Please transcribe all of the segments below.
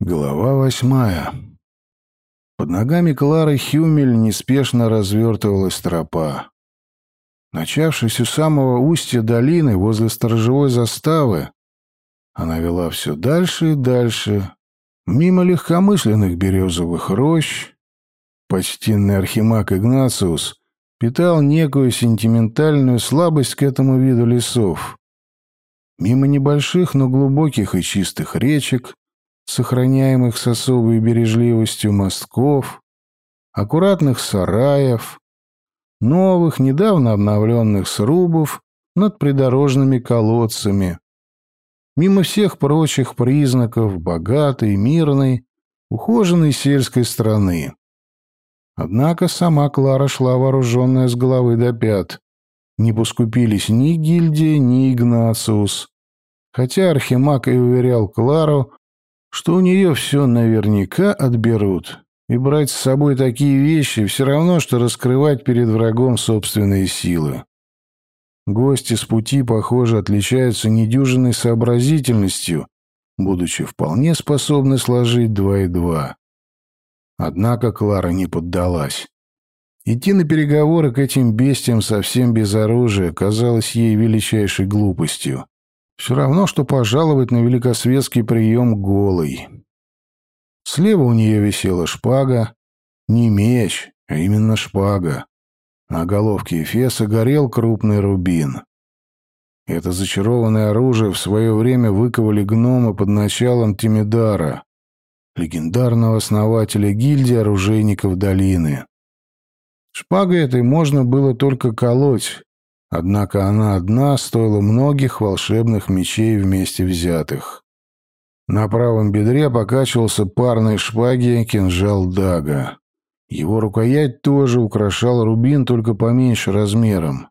Глава восьмая. Под ногами Клары Хюмель неспешно развертывалась тропа. Начавшись у самого устья долины, возле сторожевой заставы, она вела все дальше и дальше, мимо легкомысленных березовых рощ. Почтенный архимаг Игнациус питал некую сентиментальную слабость к этому виду лесов. Мимо небольших, но глубоких и чистых речек, сохраняемых с особой бережливостью мостков, аккуратных сараев, новых, недавно обновленных срубов над придорожными колодцами, мимо всех прочих признаков богатой, мирной, ухоженной сельской страны. Однако сама Клара шла вооруженная с головы до пят. Не поскупились ни гильдия, ни Игнациус. Хотя Архимаг и уверял Клару, что у нее все наверняка отберут, и брать с собой такие вещи все равно, что раскрывать перед врагом собственные силы. Гости с пути, похоже, отличаются недюжинной сообразительностью, будучи вполне способны сложить два и два. Однако Клара не поддалась. Идти на переговоры к этим бестиям совсем без оружия казалось ей величайшей глупостью. Все равно, что пожаловать на великосветский прием голый. Слева у нее висела шпага. Не меч, а именно шпага. На головке Эфеса горел крупный рубин. Это зачарованное оружие в свое время выковали гномы под началом Тимидара, легендарного основателя гильдии оружейников долины. Шпагой этой можно было только колоть, Однако она одна стоила многих волшебных мечей вместе взятых. На правом бедре покачивался парной шпаги кинжал Дага. Его рукоять тоже украшал рубин, только поменьше размером.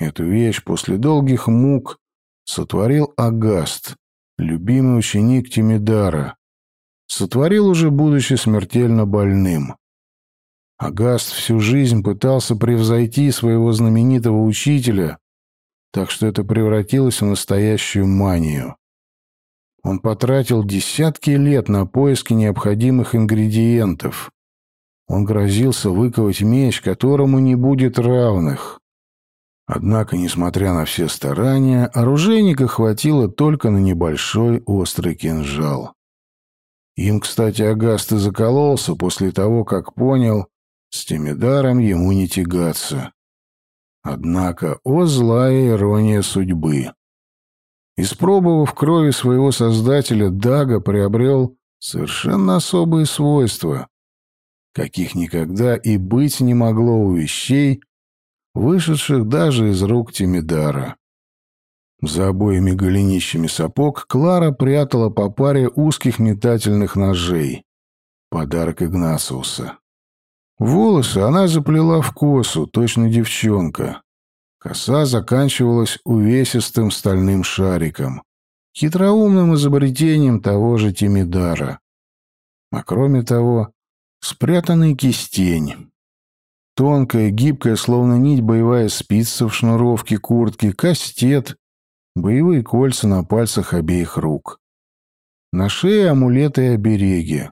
Эту вещь после долгих мук сотворил Агаст, любимый ученик Тимидара. Сотворил уже, будучи смертельно больным. Агаст всю жизнь пытался превзойти своего знаменитого учителя, так что это превратилось в настоящую манию. Он потратил десятки лет на поиски необходимых ингредиентов. Он грозился выковать меч, которому не будет равных. Однако, несмотря на все старания, оружейника хватило только на небольшой острый кинжал. Им, кстати, Агаст и закололся после того, как понял, с Тимидаром ему не тягаться. Однако, о злая ирония судьбы. Испробовав крови своего создателя, Дага приобрел совершенно особые свойства, каких никогда и быть не могло у вещей, вышедших даже из рук Тимидара. За обоими голенищами сапог Клара прятала по паре узких метательных ножей. Подарок Игнациуса. Волосы она заплела в косу, точно девчонка. Коса заканчивалась увесистым стальным шариком, хитроумным изобретением того же Тимидара. А кроме того, спрятанный кистень. Тонкая, гибкая, словно нить боевая спица в шнуровке куртки, кастет, боевые кольца на пальцах обеих рук. На шее амулеты и обереги.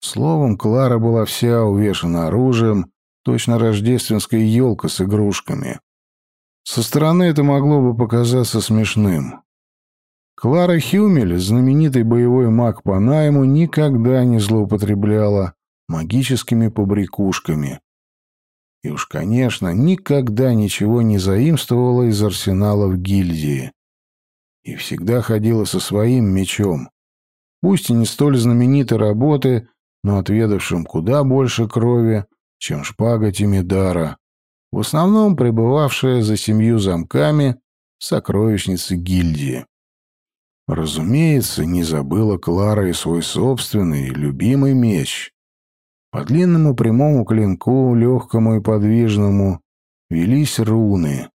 Словом, Клара была вся увешана оружием, точно рождественская елка с игрушками. Со стороны это могло бы показаться смешным. Клара Хюмель, знаменитый боевой маг по найму, никогда не злоупотребляла магическими побрякушками. И уж, конечно, никогда ничего не заимствовала из арсеналов гильдии. И всегда ходила со своим мечом. Пусть и не столь знаменитой работы, но отведавшим куда больше крови, чем шпага Тимидара, в основном пребывавшая за семью замками сокровищницы гильдии. Разумеется, не забыла Клара и свой собственный, любимый меч. По длинному прямому клинку, легкому и подвижному, велись руны.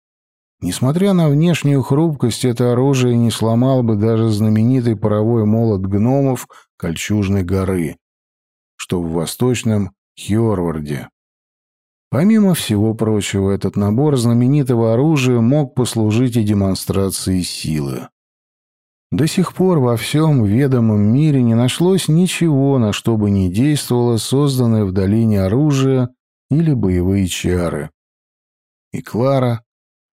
Несмотря на внешнюю хрупкость, это оружие не сломал бы даже знаменитый паровой молот гномов Кольчужной горы что в восточном Хьорварде. Помимо всего прочего, этот набор знаменитого оружия мог послужить и демонстрацией силы. До сих пор во всем ведомом мире не нашлось ничего, на что бы не действовало созданное в долине оружие или боевые чары. И Клара,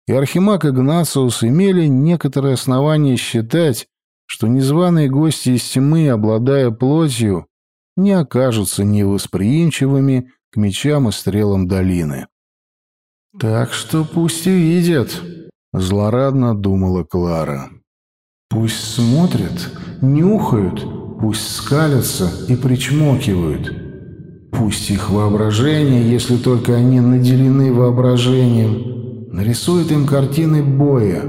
и Архимаг Игнациус имели некоторые основания считать, что незваные гости из тьмы, обладая плотью, не окажутся невосприимчивыми к мечам и стрелам долины. «Так что пусть и видят», — злорадно думала Клара. «Пусть смотрят, нюхают, пусть скалятся и причмокивают. Пусть их воображение, если только они наделены воображением, нарисует им картины боя.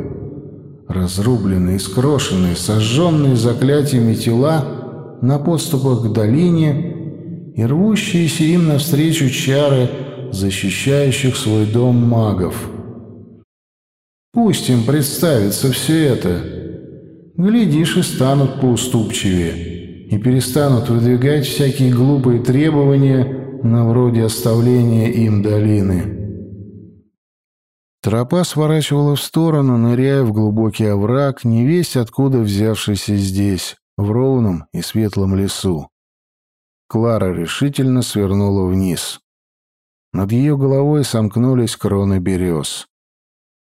Разрубленные, скрошенные, сожженные заклятиями тела на подступах к долине и рвущиеся им навстречу чары — защищающих свой дом магов. Пусть им представится все это. Глядишь, и станут поуступчивее, и перестанут выдвигать всякие глупые требования на вроде оставления им долины. Тропа сворачивала в сторону, ныряя в глубокий овраг, невесть откуда взявшийся здесь, в ровном и светлом лесу. Клара решительно свернула вниз. Над ее головой сомкнулись кроны берез.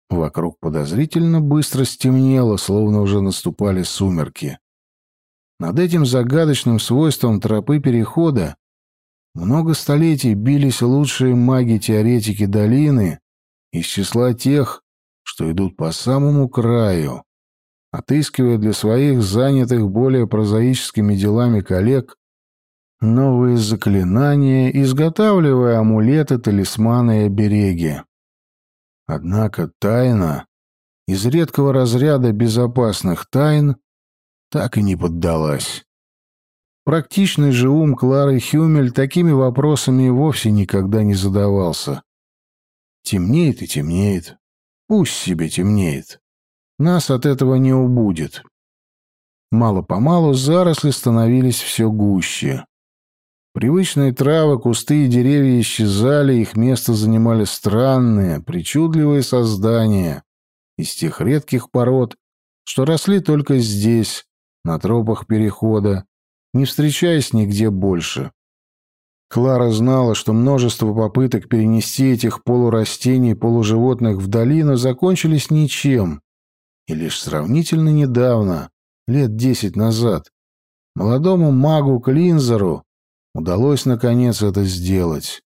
Вокруг подозрительно быстро стемнело, словно уже наступали сумерки. Над этим загадочным свойством тропы перехода много столетий бились лучшие маги-теоретики долины из числа тех, что идут по самому краю, отыскивая для своих занятых более прозаическими делами коллег новые заклинания, изготавливая амулеты, талисманы и обереги. Однако тайна из редкого разряда безопасных тайн так и не поддалась. Практичный же ум Клары Хюмель такими вопросами вовсе никогда не задавался. Темнеет и темнеет. Пусть себе темнеет. Нас от этого не убудет. Мало-помалу заросли становились все гуще. Привычные травы, кусты и деревья исчезали, их место занимали странные, причудливые создания из тех редких пород, что росли только здесь, на тропах перехода, не встречаясь нигде больше. Клара знала, что множество попыток перенести этих полурастений полуживотных в долину закончились ничем, и лишь сравнительно недавно, лет десять назад, молодому магу Клинзеру Удалось, наконец, это сделать.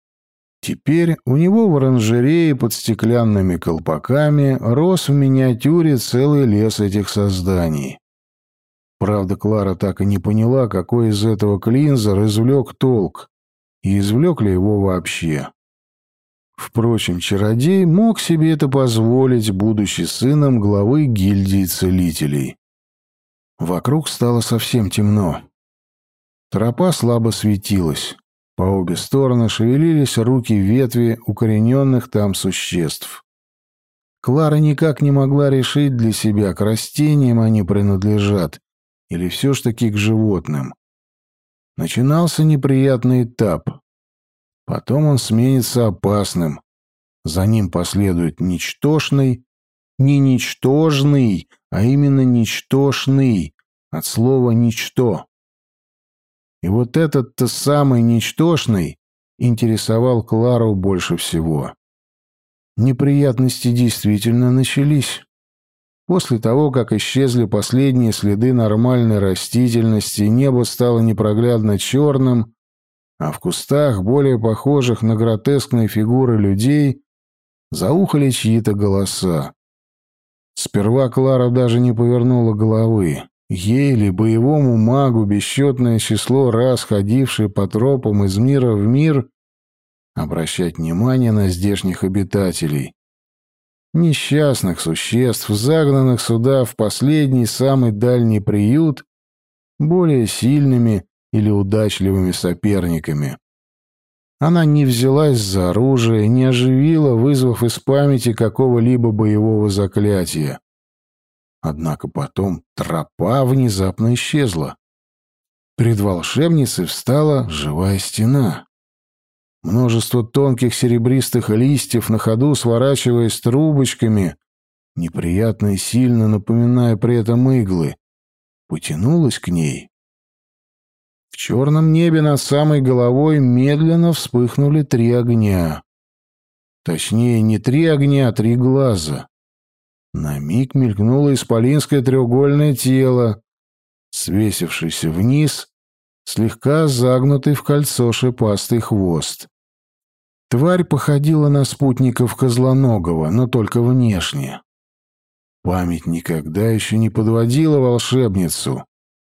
Теперь у него в оранжерее под стеклянными колпаками рос в миниатюре целый лес этих созданий. Правда, Клара так и не поняла, какой из этого клинзер извлек толк, и извлек ли его вообще. Впрочем, чародей мог себе это позволить, будучи сыном главы гильдии целителей. Вокруг стало совсем темно. Тропа слабо светилась. По обе стороны шевелились руки ветви укорененных там существ. Клара никак не могла решить для себя, к растениям они принадлежат или все ж таки к животным. Начинался неприятный этап. Потом он сменится опасным. За ним последует ничтожный, не ничтожный, а именно ничтожный, от слова «ничто». И вот этот-то самый ничтожный интересовал Клару больше всего. Неприятности действительно начались. После того, как исчезли последние следы нормальной растительности, небо стало непроглядно черным, а в кустах, более похожих на гротескные фигуры людей, заухали чьи-то голоса. Сперва Клара даже не повернула головы. Ей ли, боевому магу, бесчетное число раз ходившее по тропам из мира в мир, обращать внимание на здешних обитателей. Несчастных существ, загнанных сюда в последний самый дальний приют, более сильными или удачливыми соперниками. Она не взялась за оружие, не оживила, вызвав из памяти какого-либо боевого заклятия. Однако потом тропа внезапно исчезла. Перед волшебницей встала живая стена. Множество тонких серебристых листьев на ходу, сворачиваясь трубочками, неприятно и сильно напоминая при этом иглы, потянулась к ней. В черном небе над самой головой медленно вспыхнули три огня. Точнее, не три огня, а три глаза. На миг мелькнуло исполинское треугольное тело, свесившийся вниз, слегка загнутый в кольцо шипастый хвост. Тварь походила на спутников Козлоногого, но только внешне. Память никогда еще не подводила волшебницу.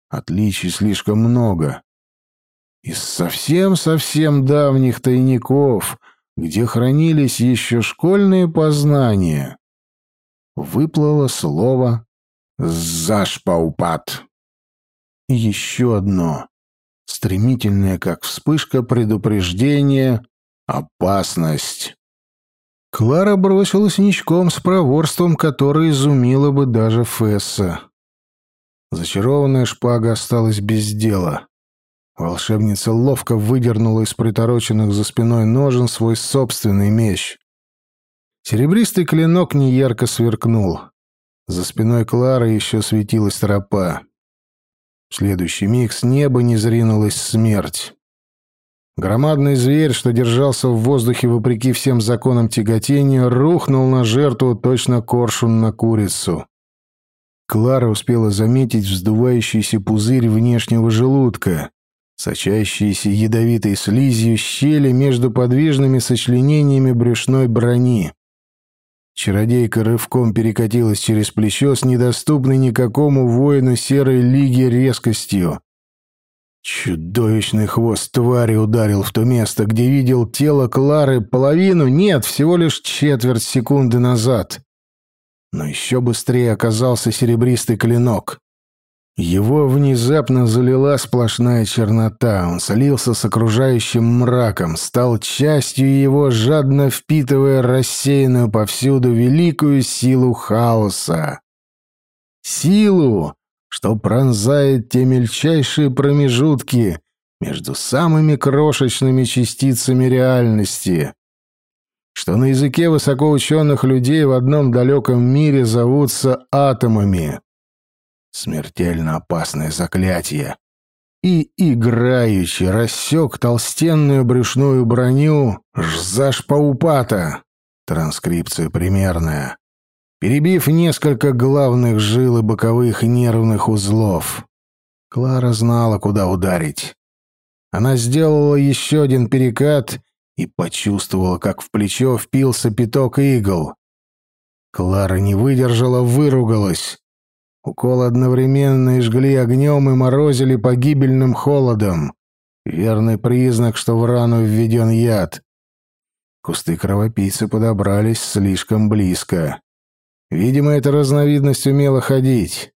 Отличий слишком много. Из совсем-совсем давних тайников, где хранились еще школьные познания, выплыло слово «зашпаупат». Еще одно, стремительное, как вспышка, предупреждение «опасность». Клара бросилась ничком с проворством, которое изумило бы даже Фесса. Зачарованная шпага осталась без дела. Волшебница ловко выдернула из притороченных за спиной ножен свой собственный меч. Серебристый клинок неярко сверкнул. За спиной Клары еще светилась тропа. В следующий миг с неба не зринулась смерть. Громадный зверь, что держался в воздухе вопреки всем законам тяготения, рухнул на жертву точно коршун на курицу. Клара успела заметить вздувающийся пузырь внешнего желудка, сочащиеся ядовитой слизью щели между подвижными сочленениями брюшной брони. Чародейка рывком перекатилась через плечо с недоступной никакому воину серой лиги резкостью. Чудовищный хвост твари ударил в то место, где видел тело Клары половину, нет, всего лишь четверть секунды назад. Но еще быстрее оказался серебристый клинок. Его внезапно залила сплошная чернота, он солился с окружающим мраком, стал частью его, жадно впитывая рассеянную повсюду великую силу хаоса. Силу, что пронзает те мельчайшие промежутки между самыми крошечными частицами реальности, что на языке высокоученых людей в одном далеком мире зовутся атомами. Смертельно опасное заклятие. И играючи рассек толстенную брюшную броню Жзашпаупата. Транскрипция примерная. Перебив несколько главных жил и боковых нервных узлов. Клара знала, куда ударить. Она сделала еще один перекат и почувствовала, как в плечо впился пяток игл. Клара не выдержала, выругалась. Уколы одновременно и жгли огнем и морозили погибельным холодом. Верный признак, что в рану введен яд. Кусты кровопийцы подобрались слишком близко. Видимо, эта разновидность умела ходить.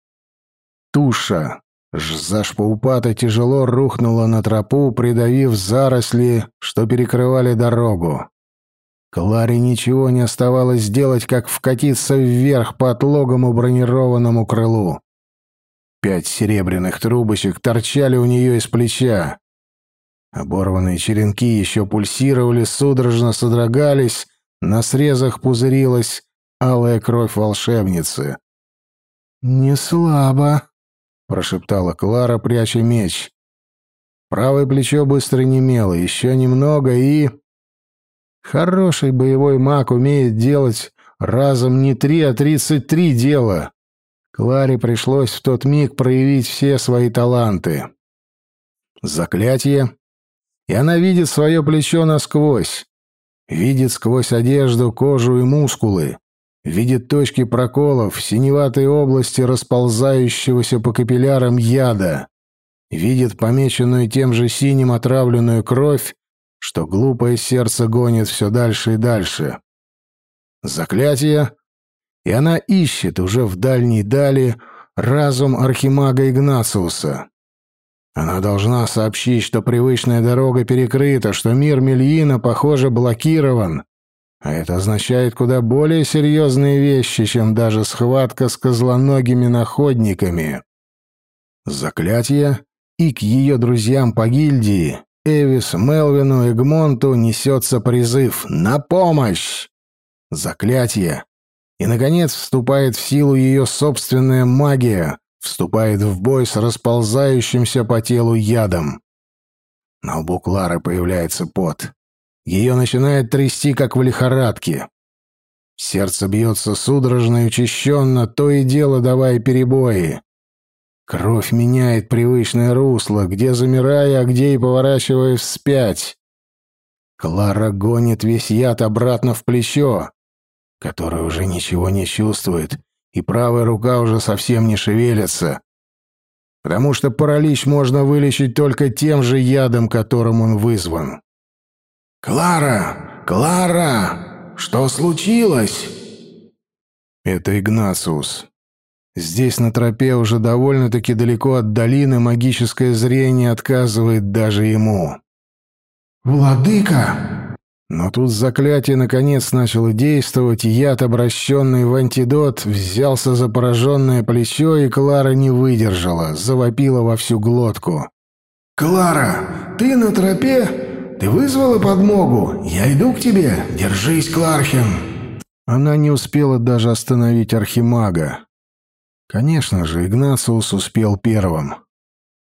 Туша, зашпаупата тяжело рухнула на тропу, придавив заросли, что перекрывали дорогу. Кларе ничего не оставалось сделать, как вкатиться вверх по отлогому бронированному крылу. Пять серебряных трубочек торчали у нее из плеча. Оборванные черенки еще пульсировали, судорожно содрогались, на срезах пузырилась алая кровь волшебницы. «Не слабо», — прошептала Клара, пряча меч. Правое плечо быстро немело, еще немного и... Хороший боевой маг умеет делать разом не три, а тридцать три дела. Кларе пришлось в тот миг проявить все свои таланты. Заклятие, и она видит свое плечо насквозь. Видит сквозь одежду, кожу и мускулы. Видит точки проколов, синеватой области расползающегося по капиллярам яда. Видит помеченную тем же синим отравленную кровь что глупое сердце гонит все дальше и дальше. Заклятие, и она ищет уже в дальней дали разум архимага Игнациуса. Она должна сообщить, что привычная дорога перекрыта, что мир Мельина, похоже, блокирован. А это означает куда более серьезные вещи, чем даже схватка с козлоногими находниками. Заклятие и к ее друзьям по гильдии Эвис, Мелвину, Эгмонту несется призыв «На помощь!» Заклятие. И, наконец, вступает в силу ее собственная магия, вступает в бой с расползающимся по телу ядом. На лбу Клары появляется пот. Ее начинает трясти, как в лихорадке. Сердце бьется судорожно и учащенно, то и дело давая перебои. Кровь меняет привычное русло, где замирая, а где и поворачивая вспять. Клара гонит весь яд обратно в плечо, которое уже ничего не чувствует, и правая рука уже совсем не шевелится. Потому что паралич можно вылечить только тем же ядом, которым он вызван. «Клара! Клара! Что случилось?» Это Игнациус. Здесь на тропе уже довольно-таки далеко от долины магическое зрение отказывает даже ему. «Владыка!» Но тут заклятие наконец начало действовать, яд, обращенный в антидот, взялся за пораженное плечо, и Клара не выдержала, завопила во всю глотку. «Клара, ты на тропе? Ты вызвала подмогу? Я иду к тебе. Держись, Клархен!» Она не успела даже остановить архимага. Конечно же, Игнациус успел первым.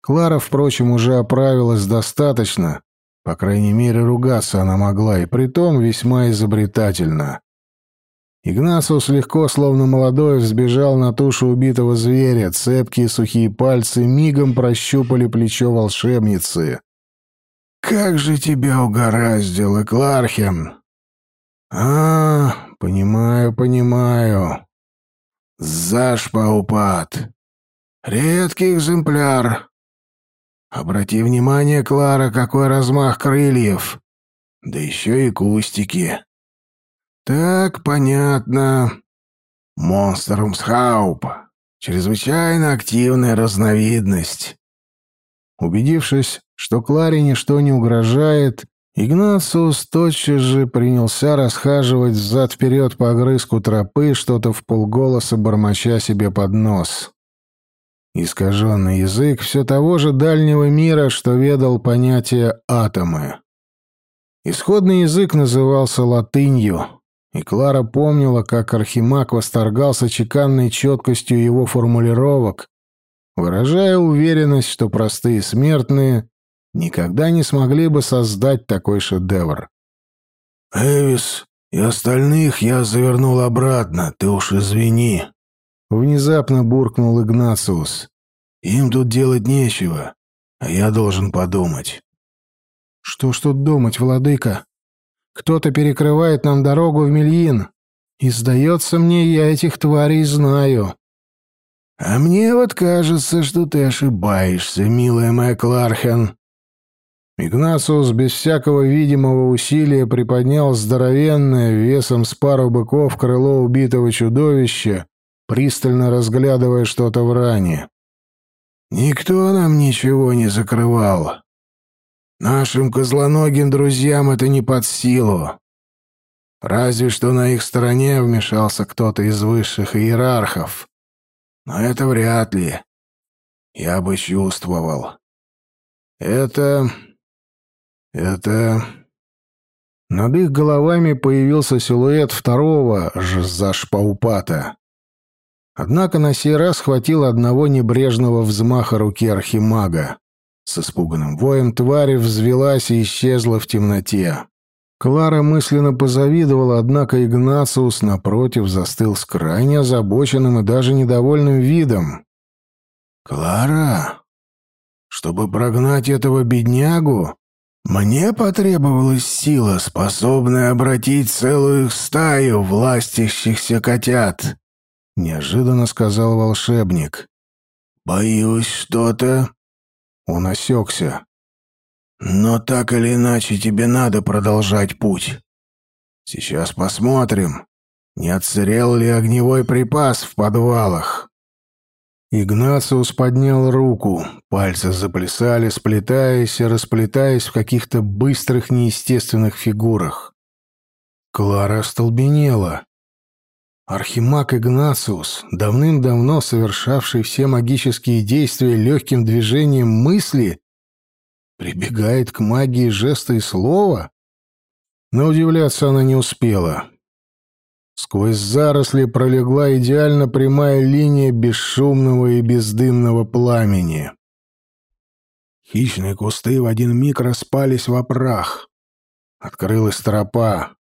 Клара, впрочем, уже оправилась достаточно. По крайней мере, ругаться она могла, и притом весьма изобретательно. Игнациус легко, словно молодой, взбежал на тушу убитого зверя. Цепкие сухие пальцы мигом прощупали плечо волшебницы. «Как же тебя угораздило, Клархен!» «А, понимаю, понимаю. Зашпаупат. Редкий экземпляр. Обрати внимание, Клара, какой размах крыльев. Да еще и кустики. Так, понятно. Монструмсхауп. Чрезвычайно активная разновидность. Убедившись, что Кларе ничто не угрожает, Игнациус тотчас же принялся расхаживать взад-вперед по огрызку тропы, что-то в полголоса бормоча себе под нос. Искаженный язык все того же дальнего мира, что ведал понятие «атомы». Исходный язык назывался латынью, и Клара помнила, как Архимаг восторгался чеканной четкостью его формулировок, выражая уверенность, что простые смертные никогда не смогли бы создать такой шедевр. «Эвис и остальных я завернул обратно, ты уж извини», — внезапно буркнул Игнациус. «Им тут делать нечего, а я должен подумать». «Что ж тут думать, владыка? Кто-то перекрывает нам дорогу в Мельин, и, сдается мне, я этих тварей знаю». «А мне вот кажется, что ты ошибаешься, милая моя Клархен», Игнациус без всякого видимого усилия приподнял здоровенное, весом с пару быков, крыло убитого чудовища, пристально разглядывая что-то в ране. «Никто нам ничего не закрывал. Нашим козлоногим друзьям это не под силу. Разве что на их стороне вмешался кто-то из высших иерархов. Но это вряд ли. Я бы чувствовал. Это это... Над их головами появился силуэт второго Жзашпаупата. Однако на сей раз хватило одного небрежного взмаха руки архимага. С испуганным воем тварь взвелась и исчезла в темноте. Клара мысленно позавидовала, однако Игнациус, напротив, застыл с крайне озабоченным и даже недовольным видом. «Клара, чтобы прогнать этого беднягу, мне потребовалась сила, способная обратить целую стаю властящихся котят, — неожиданно сказал волшебник. Боюсь что-то. Он осекся. Но так или иначе тебе надо продолжать путь. Сейчас посмотрим, не отсырел ли огневой припас в подвалах. Игнациус поднял руку. Пальцы заплясали, сплетаясь и расплетаясь в каких-то быстрых неестественных фигурах. Клара остолбенела. Архимаг Игнациус, давным-давно совершавший все магические действия легким движением мысли, прибегает к магии жеста и слова? Но удивляться она не успела. Сквозь заросли пролегла идеально прямая линия бесшумного и бездымного пламени. Хищные кусты в один миг распались в прах. Открылась тропа,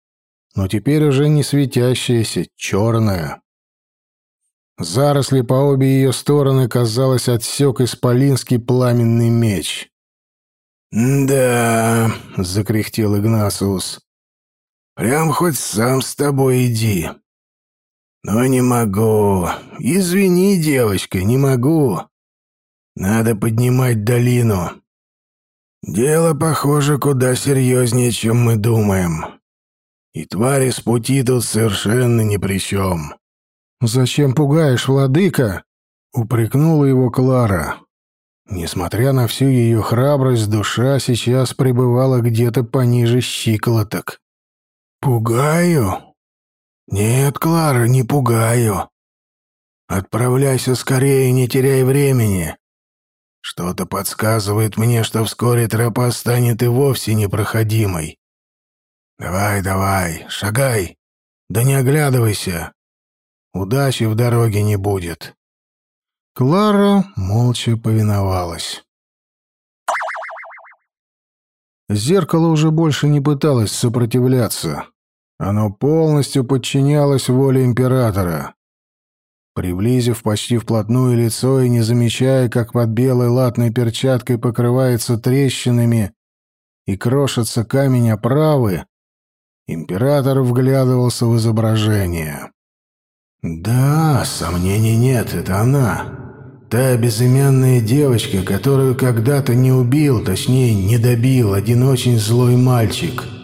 но теперь уже не светящаяся, черная. Заросли по обе ее стороны, казалось, отсек исполинский пламенный меч. «Да», — закряхтел Игнасиус, — «прям хоть сам с тобой иди». «Но не могу. Извини, девочка, не могу. Надо поднимать долину. Дело, похоже, куда серьезнее, чем мы думаем. И твари с пути тут совершенно ни при чем». «Зачем пугаешь, владыка?» — упрекнула его Клара. Несмотря на всю ее храбрость, душа сейчас пребывала где-то пониже щиколоток. «Пугаю? Нет, Клара, не пугаю. Отправляйся скорее, не теряй времени. Что-то подсказывает мне, что вскоре тропа станет и вовсе непроходимой. Давай, давай, шагай, да не оглядывайся. Удачи в дороге не будет». Клара молча повиновалась. Зеркало уже больше не пыталось сопротивляться. Оно полностью подчинялось воле императора. Приблизив почти вплотную лицо и не замечая, как под белой латной перчаткой покрывается трещинами и крошится камень оправы, император вглядывался в изображение. «Да, сомнений нет, это она. Та безымянная девочка, которую когда-то не убил, точнее, не добил один очень злой мальчик».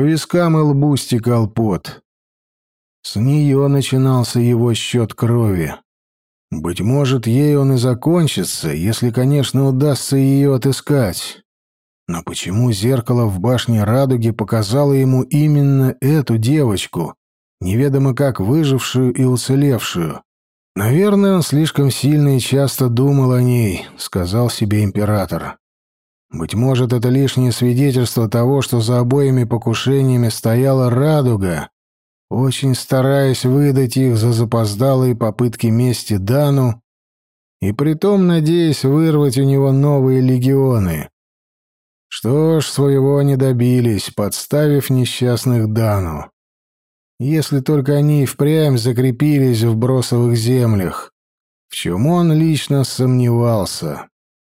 По вискам и лбу стекал пот. С нее начинался его счет крови. Быть может, ей он и закончится, если, конечно, удастся ее отыскать. Но почему зеркало в башне Радуги показало ему именно эту девочку, неведомо как выжившую и уцелевшую. «Наверное, он слишком сильно и часто думал о ней», — сказал себе император. «Быть может, это лишнее свидетельство того, что за обоими покушениями стояла радуга, очень стараясь выдать их за запоздалые попытки мести Дану и притом надеясь вырвать у него новые легионы. Что ж, своего они добились, подставив несчастных Дану если только они и впрямь закрепились в бросовых землях, в чем он лично сомневался.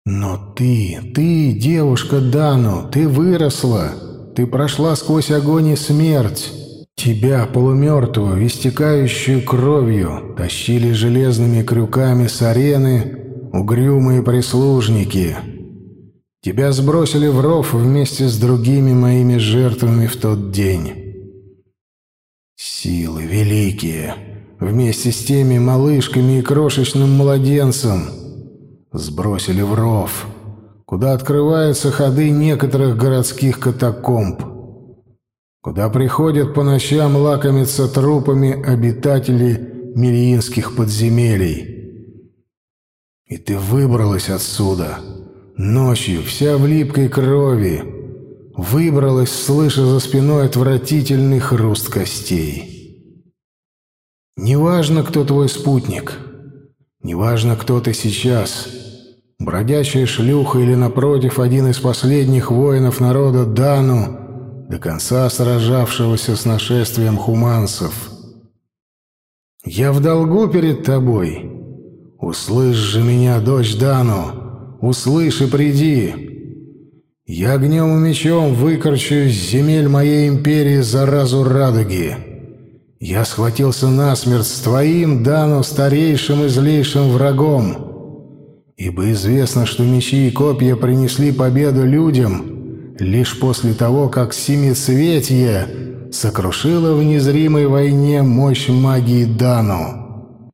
«Но ты, ты, девушка Дану, ты выросла, ты прошла сквозь огонь и смерть». Тебя, полумертвую, истекающую кровью, тащили железными крюками с арены угрюмые прислужники. Тебя сбросили в ров вместе с другими моими жертвами в тот день. Силы великие, вместе с теми малышками и крошечным младенцем, сбросили в ров, куда открываются ходы некоторых городских катакомб, куда приходят по ночам лакомиться трупами обитатели мельинских подземелий. И ты выбралась отсюда, ночью, вся в липкой крови, выбралась, слыша за спиной отвратительный хруст костей. Неважно, кто твой спутник, неважно, кто ты сейчас, бродячая шлюха или, напротив, один из последних воинов народа Дану, до конца сражавшегося с нашествием хуманцев. Я в долгу перед тобой. Услышь же меня, дочь Дану, услышь и приди, я огнем и мечом выкорчу из земель моей империи заразу радуги. Я схватился насмерть с твоим, Дану, старейшим и злейшим врагом. Ибо известно, что мечи и копья принесли победу людям лишь после того, как Семицветье сокрушило в незримой войне мощь магии Дану.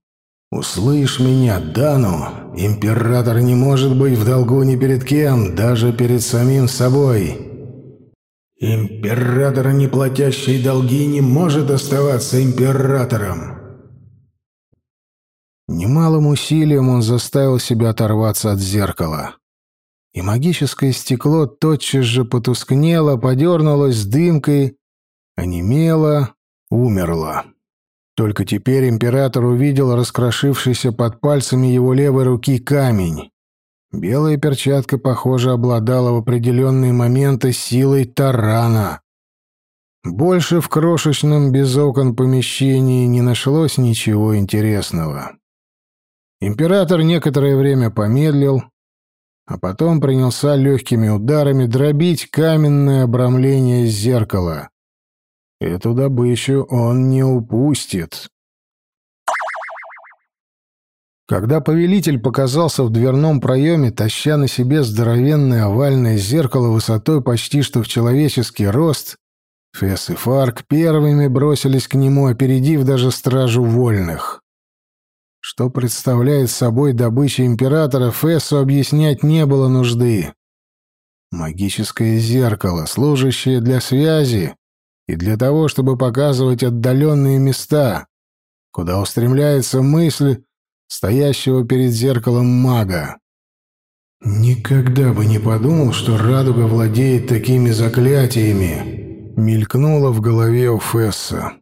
Услышь меня, Дану, Император не может быть в долгу ни перед кем, даже перед самим собой. Император, не платящий долги, не может оставаться императором. Немалым усилием он заставил себя оторваться от зеркала. И магическое стекло тотчас же потускнело, подернулось дымкой, онемело, умерла. Только теперь император увидел раскрошившийся под пальцами его левой руки камень. Белая перчатка, похоже, обладала в определенные моменты силой тарана. Больше в крошечном без окон помещении не нашлось ничего интересного. Император некоторое время помедлил, а потом принялся легкими ударами дробить каменное обрамление зеркала. Эту добычу он не упустит. Когда повелитель показался в дверном проеме, таща на себе здоровенное овальное зеркало высотой почти что в человеческий рост, Фесс и Фарк первыми бросились к нему, опередив даже стражу вольных. Что представляет собой добыча императора, Фессу объяснять не было нужды. Магическое зеркало, служащее для связи и для того, чтобы показывать отдаленные места, куда устремляется мысль стоящего перед зеркалом мага. «Никогда бы не подумал, что радуга владеет такими заклятиями», мелькнуло в голове у Фесса.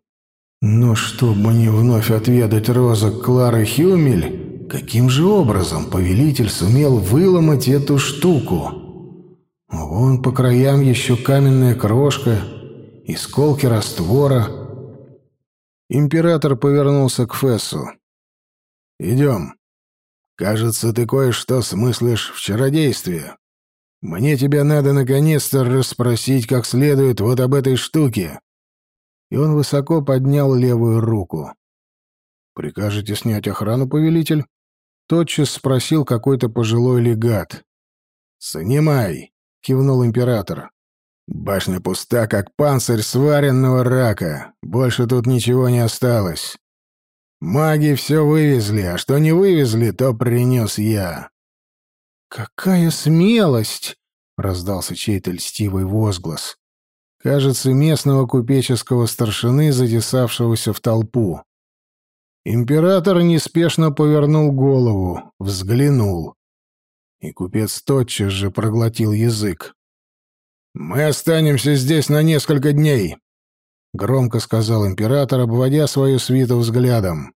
Но чтобы не вновь отведать розок Клары Хюмель, каким же образом повелитель сумел выломать эту штуку? Вон по краям еще каменная крошка, исколки раствора. Император повернулся к Фессу. «Идем. Кажется, ты кое-что смыслишь в чародействе». Мне тебя надо наконец-то расспросить как следует вот об этой штуке». И он высоко поднял левую руку. «Прикажете снять охрану, повелитель?» Тотчас спросил какой-то пожилой легат. «Снимай!» — кивнул император. «Башня пуста, как панцирь сваренного рака. Больше тут ничего не осталось. Маги все вывезли, а что не вывезли, то принес я. «Какая смелость!» — раздался чей-то льстивый возглас. Кажется, местного купеческого старшины, затесавшегося в толпу. Император неспешно повернул голову, взглянул. И купец тотчас же проглотил язык. «Мы останемся здесь на несколько дней», — громко сказал император, обводя свою свиту взглядом.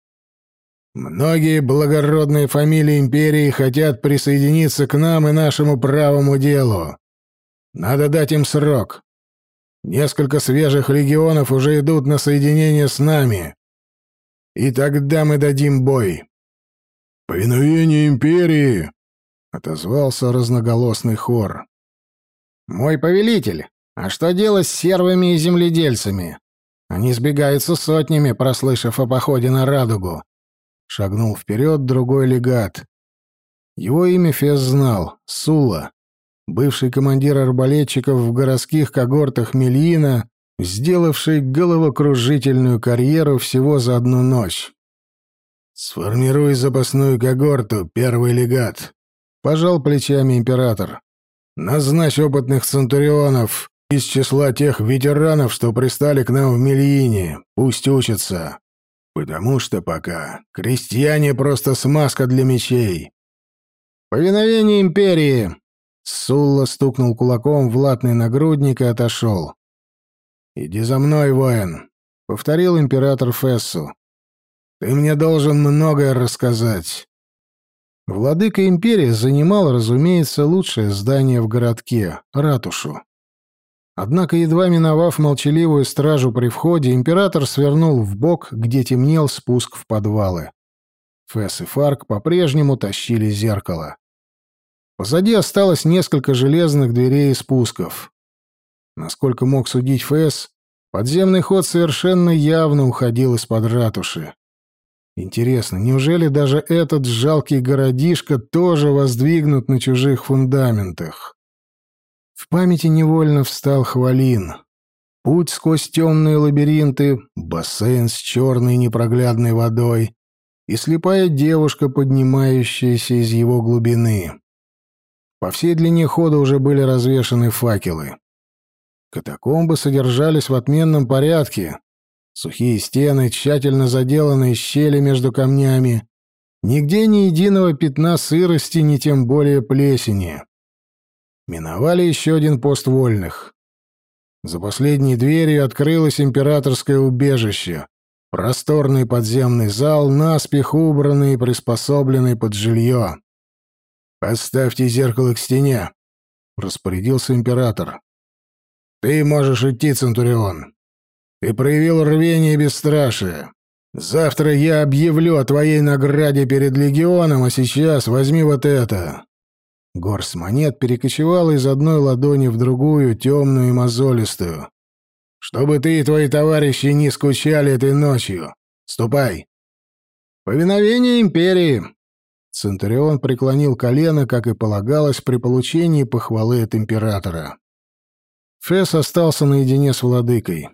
Многие благородные фамилии империи хотят присоединиться к нам и нашему правому делу. Надо дать им срок. Несколько свежих легионов уже идут на соединение с нами. И тогда мы дадим бой. «Повиновение империи!» — отозвался разноголосый хор. «Мой повелитель, а что делать с сервами и земледельцами? Они сбегаются сотнями, прослышав о походе на радугу. Шагнул вперед другой легат. Его имя Фес знал — Сула, бывший командир арбалетчиков в городских когортах Мельина, сделавший головокружительную карьеру всего за одну ночь. «Сформируй запасную когорту, первый легат», — пожал плечами император. «Назначь опытных центурионов из числа тех ветеранов, что пристали к нам в Мельине. Пусть учатся. Потому что пока крестьяне просто смазка для мечей. Повиновение империи. Сулла стукнул кулаком в латный нагрудник и отошел. «Иди за мной, воин», — повторил император Фессу. «Ты мне должен многое рассказать». Владыка империи занимал, разумеется, лучшее здание в городке — ратушу. Однако, едва миновав молчаливую стражу при входе, император свернул в бок, где темнел спуск в подвалы. Фесс и Фарк по-прежнему тащили зеркало. Позади осталось несколько железных дверей и спусков. Насколько мог судить Фесс, подземный ход совершенно явно уходил из-под ратуши. Интересно, неужели даже этот жалкий городишко тоже воздвигнут на чужих фундаментах? В памяти невольно встал Хвалин. Путь сквозь темные лабиринты, бассейн с черной непроглядной водой и слепая девушка, поднимающаяся из его глубины. По всей длине хода уже были развешаны факелы. Катакомбы содержались в отменном порядке. Сухие стены, тщательно заделанные щели между камнями. Нигде ни единого пятна сырости, ни тем более плесени. Миновали еще один пост вольных. За последней дверью открылось императорское убежище, просторный подземный зал, наспех убранный и приспособленный под жилье. «Поставьте зеркало к стене», — распорядился император. «Ты можешь идти, Центурион. Ты проявил рвение и бесстрашие. Завтра я объявлю о твоей награде перед легионом, а сейчас возьми вот это». Горсть монет перекочевала из одной ладони в другую, темную и мозолистую. «Чтобы ты и твои товарищи не скучали этой ночью. Ступай!» «Повиновение империи!» Центурион преклонил колено, как и полагалось при получении похвалы от императора. Фесс остался наедине с владыкой.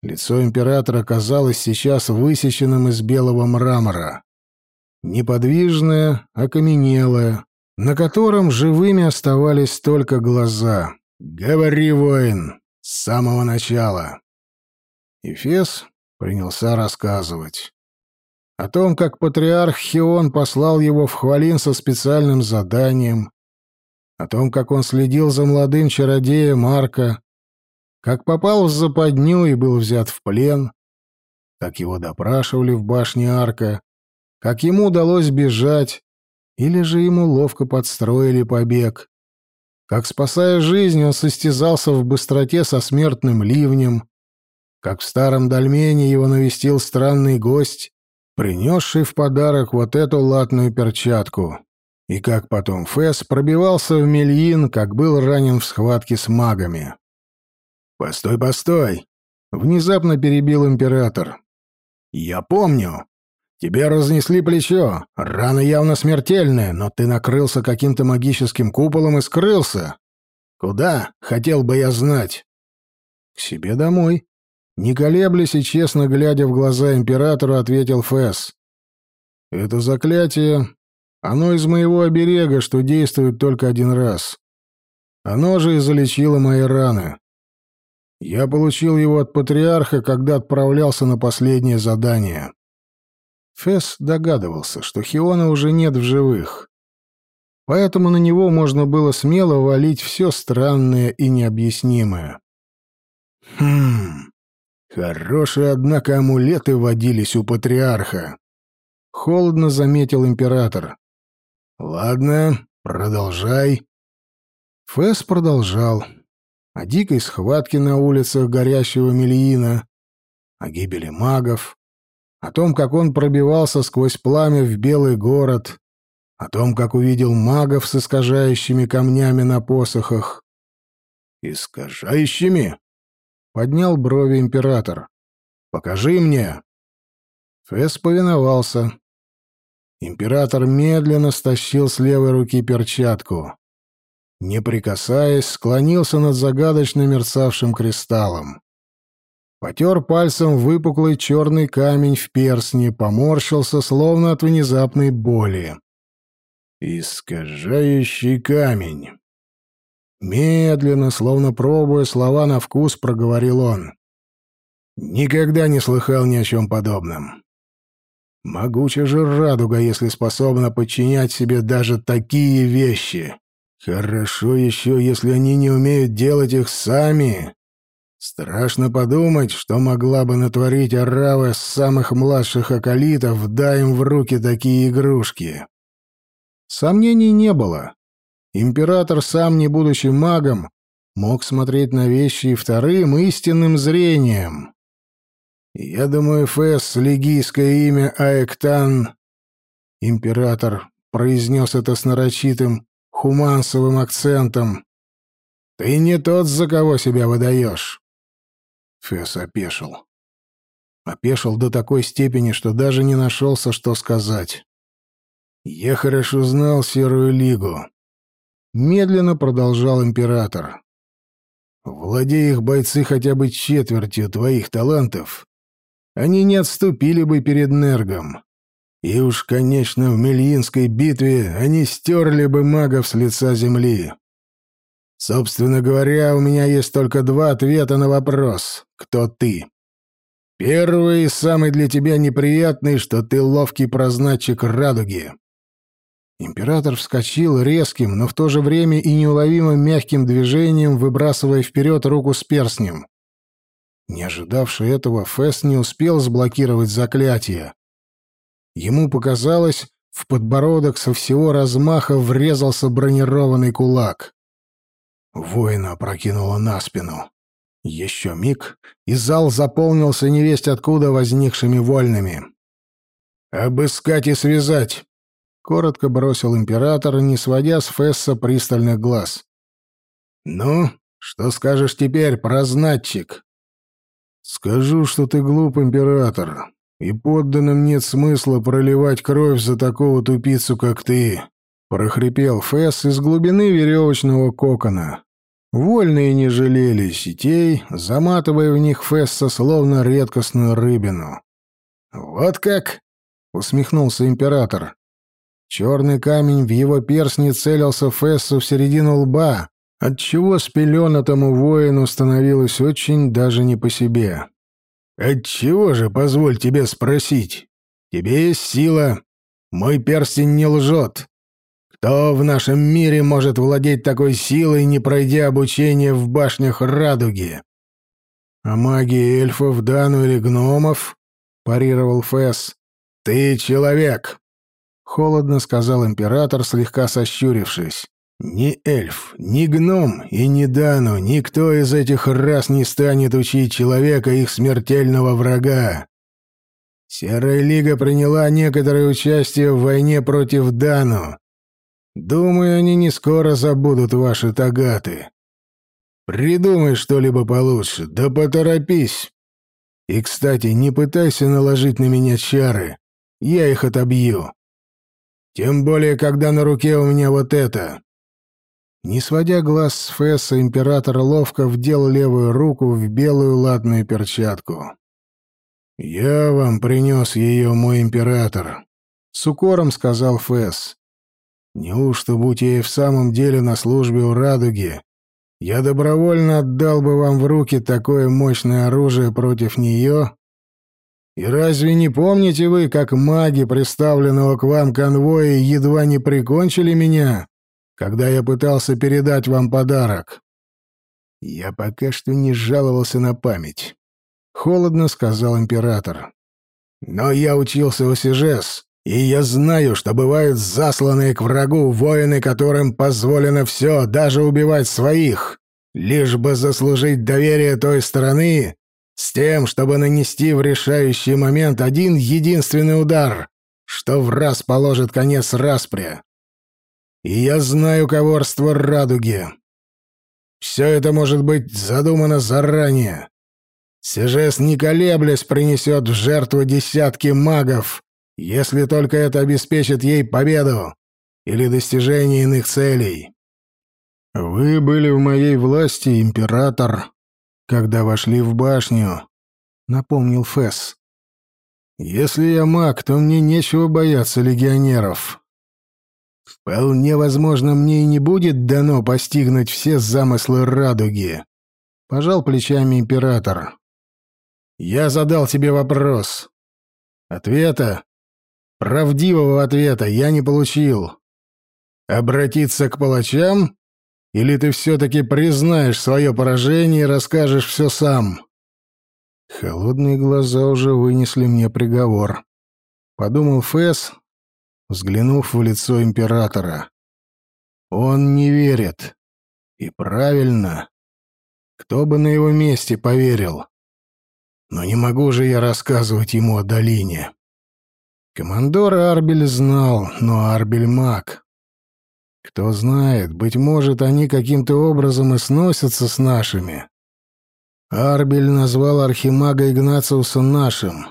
Лицо императора казалось сейчас высеченным из белого мрамора. Неподвижное, окаменелое, на котором живыми оставались только глаза. «Говори, воин, с самого начала!» Эфес принялся рассказывать. О том, как патриарх Хион послал его в Хвалин со специальным заданием, о том, как он следил за молодым чародеем Марка, как попал в западню и был взят в плен, как его допрашивали в башне Арка, как ему удалось бежать, или же ему ловко подстроили побег, как, спасая жизнь, он состязался в быстроте со смертным ливнем, как в старом дольмене его навестил странный гость, принесший в подарок вот эту латную перчатку, и как потом Фэс пробивался в Мельин, как был ранен в схватке с магами. «Постой, постой!» — внезапно перебил император. «Я помню. Тебе разнесли плечо. Рана явно смертельная, но ты накрылся каким-то магическим куполом и скрылся. Куда? Хотел бы я знать». «К себе домой». Не колеблясь и честно глядя в глаза императору, ответил Фэс. «Это заклятие, оно из моего оберега, что действует только один раз. Оно же и залечило мои раны. Я получил его от патриарха, когда отправлялся на последнее задание. Фесс догадывался, что Хиона уже нет в живых. Поэтому на него можно было смело валить все странное и необъяснимое. Хм, хорошие, однако, амулеты водились у патриарха. Холодно заметил император. Ладно, продолжай. Фесс продолжал о дикой схватке на улицах горящего Мельина, о гибели магов, о том, как он пробивался сквозь пламя в Белый город, о том, как увидел магов с искажающими камнями на посохах. «Искажающими?» — поднял брови император. «Покажи мне!» Фесс повиновался. Император медленно стащил с левой руки перчатку не прикасаясь, склонился над загадочно мерцавшим кристаллом. Потер пальцем выпуклый черный камень в перстне, поморщился, словно от внезапной боли. «Искажающий камень». Медленно, словно пробуя слова на вкус, проговорил он. «Никогда не слыхал ни о чем подобном. Могуча же радуга, если способна подчинять себе даже такие вещи. Хорошо еще, если они не умеют делать их сами. Страшно подумать, что могла бы натворить Арава с самых младших околитов, дай им в руки такие игрушки. Сомнений не было. Император, сам не будучи магом, мог смотреть на вещи вторым истинным зрением. Я думаю, Фэс, легийское имя Аэктан... Император произнес это с нарочитым хумансовым акцентом. «Ты не тот, за кого себя выдаешь!» Фесс опешил. Опешил до такой степени, что даже не нашелся, что сказать. «Я хорошо знал Серую Лигу», — медленно продолжал император. «Владея их бойцы хотя бы четвертью твоих талантов, они не отступили бы перед Нергом. И уж, конечно, в Мельинской битве они стерли бы магов с лица земли. Собственно говоря, у меня есть только два ответа на вопрос «Кто ты?». Первый и самый для тебя неприятный, что ты ловкий прознатчик радуги. Император вскочил резким, но в то же время и неуловимо мягким движением, выбрасывая вперед руку с перстнем. Не ожидавший этого, Фэс не успел заблокировать заклятие. Ему показалось, в подбородок со всего размаха врезался бронированный кулак. Воина опрокинуло на спину. Еще миг, и зал заполнился невесть откуда возникшими вольными. «Обыскать и связать!» — коротко бросил император, не сводя с Фесса пристальных глаз. «Ну, что скажешь теперь, прознатчик?» «Скажу, что ты глуп, император, и подданным нет смысла проливать кровь за такого тупицу, как ты», — прохрипел Фесс из глубины веревочного кокона. Вольные не жалели сетей, заматывая в них Фесса словно редкостную рыбину. «Вот как!» — усмехнулся император. Черный камень в его перстне целился Фессу в середину лба, отчего спеленатому воину становилось очень даже не по себе. «Отчего же, позволь тебе спросить? Тебе есть сила. Мой перстень не лжет. Кто в нашем мире может владеть такой силой, не пройдя обучение в башнях Радуги? А магии эльфов, Дану или гномов? парировал Фэс. Ты человек, холодно сказал император, слегка сощурившись. Ни эльф, ни гном и ни Дану, никто из этих рас не станет учить человека их смертельного врага. Серая лига приняла некоторое участие в войне против Дану, Думаю, они не скоро забудут ваши тагаты. Придумай что-либо получше, да поторопись. И, кстати, не пытайся наложить на меня чары. Я их отобью. Тем более, когда на руке у меня вот это. Не сводя глаз с Фесса, император ловко вдел левую руку в белую латную перчатку. «Я вам принес ее, мой император», — с укором сказал Фесс. Неужто, будь я и в самом деле на службе у Радуги, я добровольно отдал бы вам в руки такое мощное оружие против нее? И разве не помните вы, как маги, представленного к вам конвоя, едва не прикончили меня, когда я пытался передать вам подарок? Я пока что не жаловался на память. Холодно сказал император. Но я учился у Сижес, и я знаю, что бывают засланные к врагу воины, которым позволено все, даже убивать своих, лишь бы заслужить доверие той стороны, с тем, чтобы нанести в решающий момент один единственный удар, что в раз положит конец распря. И я знаю коварство радуги. Все это может быть задумано заранее. Сижес, не колеблясь, принесет в жертву десятки магов, если только это обеспечит ей победу или достижение иных целей. Вы были в моей власти, император, когда вошли в башню, напомнил Фесс. Если я маг, то мне нечего бояться легионеров. Вполне возможно, мне и не будет дано постигнуть все замыслы радуги. Пожал плечами император. Я задал тебе вопрос. Ответа Правдивого ответа я не получил. Обратиться к палачам? Или ты все-таки признаешь свое поражение и расскажешь все сам? Холодные глаза уже вынесли мне приговор. Подумал Фэс, взглянув в лицо императора. Он не верит. И правильно. Кто бы на его месте поверил? Но не могу же я рассказывать ему о долине. Командор Арбель знал, но Арбель маг. Кто знает, быть может, они каким-то образом и сносятся с нашими. Арбель назвал архимага Игнациуса нашим.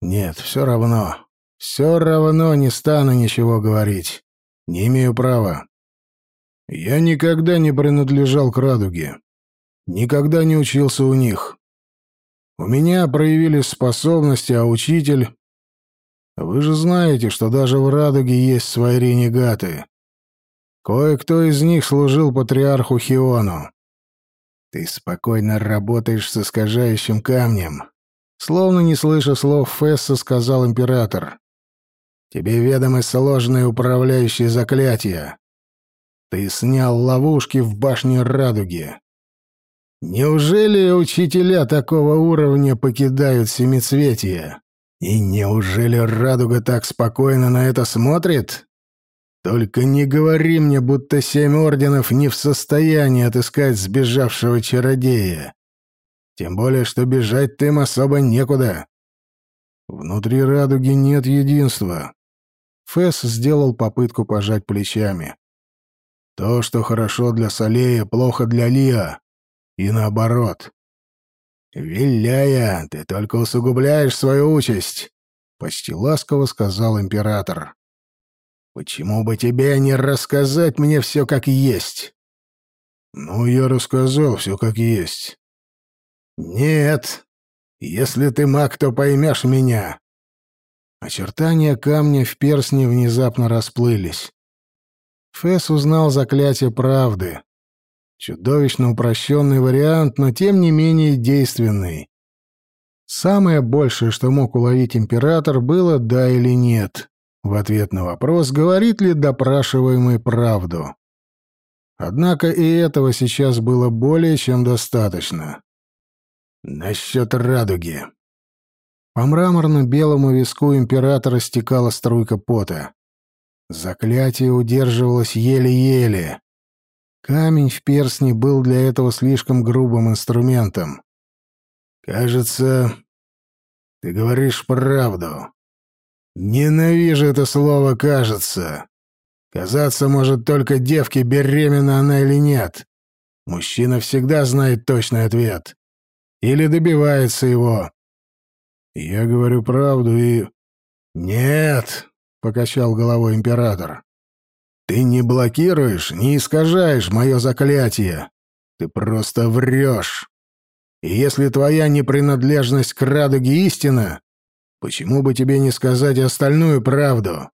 Нет, все равно. Все равно не стану ничего говорить. Не имею права. Я никогда не принадлежал к радуге. Никогда не учился у них. У меня проявились способности, а учитель вы же знаете, что даже в Радуге есть свои ренегаты. Кое-кто из них служил патриарху Хиону. Ты спокойно работаешь с искажающим камнем. Словно не слыша слов Фесса, сказал император. Тебе ведомы сложные управляющие заклятия. Ты снял ловушки в башне Радуги. Неужели учителя такого уровня покидают семицветие? И неужели Радуга так спокойно на это смотрит? Только не говори мне, будто семь орденов не в состоянии отыскать сбежавшего чародея. Тем более, что бежать-то им особо некуда. Внутри радуги нет единства. Фэс сделал попытку пожать плечами. То, что хорошо для Салея, плохо для Лиа. И наоборот. «Виляя, ты только усугубляешь свою участь», — почти ласково сказал император. «Почему бы тебе не рассказать мне все как есть?» «Ну, я рассказал все как есть». «Нет, если ты маг, то поймешь меня». Очертания камня в персне внезапно расплылись. Фэс узнал заклятие правды. Чудовищно упрощенный вариант, но тем не менее действенный. Самое большее, что мог уловить император, было «да» или «нет». В ответ на вопрос, говорит ли допрашиваемый правду. Однако и этого сейчас было более чем достаточно. Насчет радуги. По мраморно-белому виску императора стекала струйка пота. Заклятие удерживалось еле-еле. Камень в перстне был для этого слишком грубым инструментом. «Кажется, ты говоришь правду. Ненавижу это слово «кажется». Казаться может только девке, беременна она или нет. Мужчина всегда знает точный ответ. Или добивается его. Я говорю правду и... Нет, покачал головой император. Ты не блокируешь, не искажаешь мое заклятие. Ты просто врешь. И если твоя непринадлежность к радуге истина, почему бы тебе не сказать остальную правду?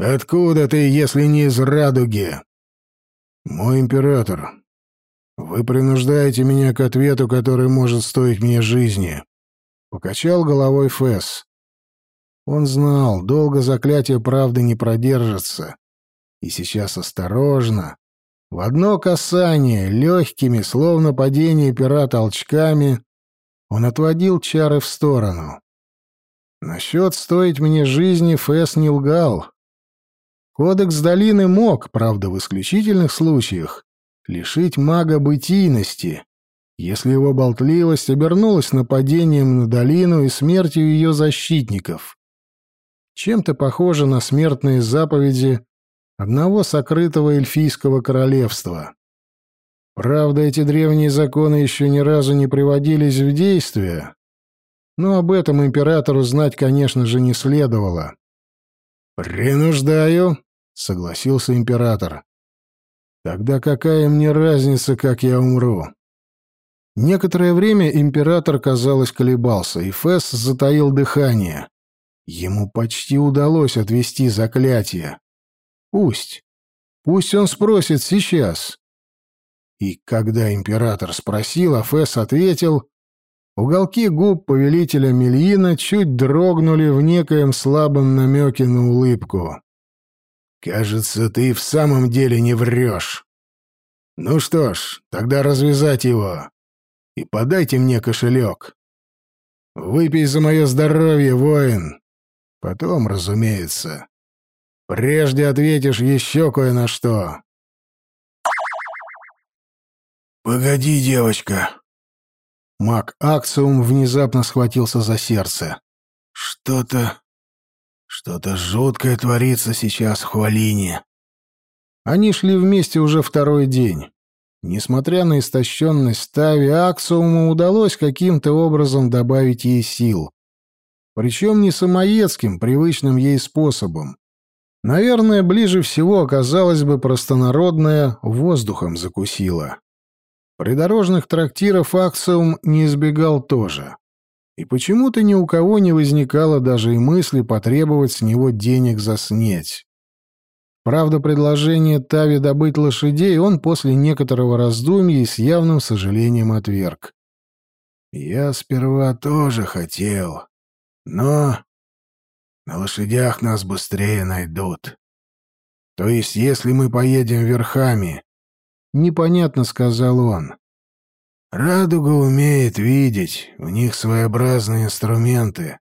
Откуда ты, если не из радуги? Мой император, вы принуждаете меня к ответу, который может стоить мне жизни. Покачал головой Фэс. Он знал, долго заклятие правды не продержится. И сейчас осторожно, в одно касание, легкими, словно падение пера толчками, он отводил чары в сторону. Насчет стоить мне жизни Фэс не лгал. Кодекс долины мог, правда, в исключительных случаях, лишить мага бытийности, если его болтливость обернулась нападением на долину и смертью ее защитников. Чем-то похоже на смертные заповеди одного сокрытого эльфийского королевства. Правда, эти древние законы еще ни разу не приводились в действие, но об этом императору знать, конечно же, не следовало. «Принуждаю», — согласился император. Тогда какая мне разница, как я умру? Некоторое время император, казалось, колебался, и Фесс затаил дыхание. Ему почти удалось отвести заклятие. Пусть. Пусть он спросит сейчас. И когда император спросил, а Фесс ответил, уголки губ повелителя Мельина чуть дрогнули в некоем слабом намеке на улыбку. «Кажется, ты в самом деле не врешь. Ну что ж, тогда развязать его. И подайте мне кошелек. Выпей за мое здоровье, воин. Потом, разумеется. Прежде ответишь еще кое на что». «Погоди, девочка». Маг Акциум внезапно схватился за сердце. «Что-то что-то жуткое творится сейчас в Хвалине. Они шли вместе уже второй день. Несмотря на истощенность Тави, Аксуму удалось каким-то образом добавить ей сил. Причем не самоедским, привычным ей способом. Наверное, ближе всего оказалось бы простонародное «воздухом закусила». Придорожных трактиров Аксиум не избегал тоже и почему-то ни у кого не возникало даже и мысли потребовать с него денег за снеть. Правда, предложение Тави добыть лошадей он после некоторого раздумья и с явным сожалением отверг. «Я сперва тоже хотел, но На лошадях нас быстрее найдут. То есть, если мы поедем верхами, непонятно сказал он. Радуга умеет видеть, у них своеобразные инструменты.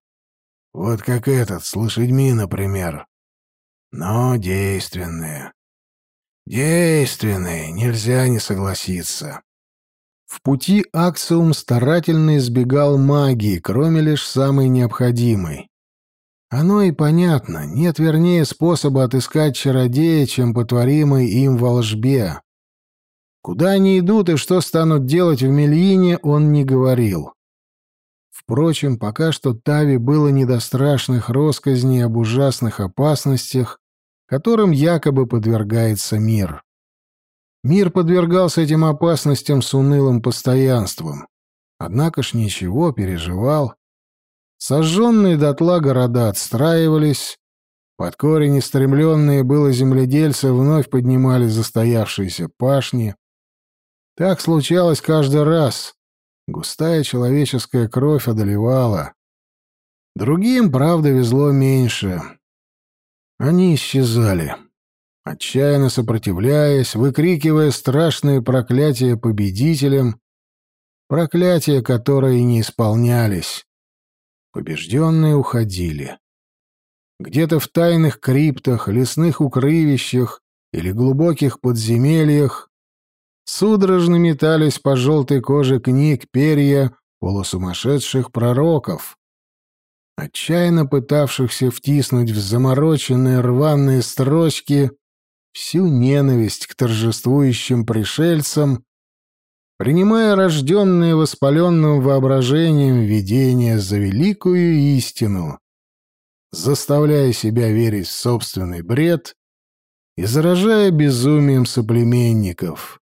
Вот как этот, с лошадьми, например. Но действенные. Действенные, нельзя не согласиться. В пути Аксиум старательно избегал магии, кроме лишь самой необходимой. Оно и понятно, нет вернее способа отыскать чародея, чем потворимый им волжбе. Куда они идут и что станут делать в Мельине, он не говорил. Впрочем, пока что Тави было не до страшных росказней об ужасных опасностях, которым якобы подвергается мир. Мир подвергался этим опасностям с унылым постоянством. Однако ж ничего, переживал. Сожженные дотла города отстраивались, под корень истремленные было земледельцы вновь поднимали застоявшиеся пашни. Так случалось каждый раз. Густая человеческая кровь одолевала. Другим, правда, везло меньше. Они исчезали, отчаянно сопротивляясь, выкрикивая страшные проклятия победителям, проклятия, которые не исполнялись. Побежденные уходили. Где-то в тайных криптах, лесных укрывищах или глубоких подземельях судорожно метались по желтой коже книг перья полусумасшедших пророков, отчаянно пытавшихся втиснуть в замороченные рваные строчки всю ненависть к торжествующим пришельцам принимая рожденные воспаленным воображением видения за великую истину, заставляя себя верить в собственный бред и заражая безумием соплеменников.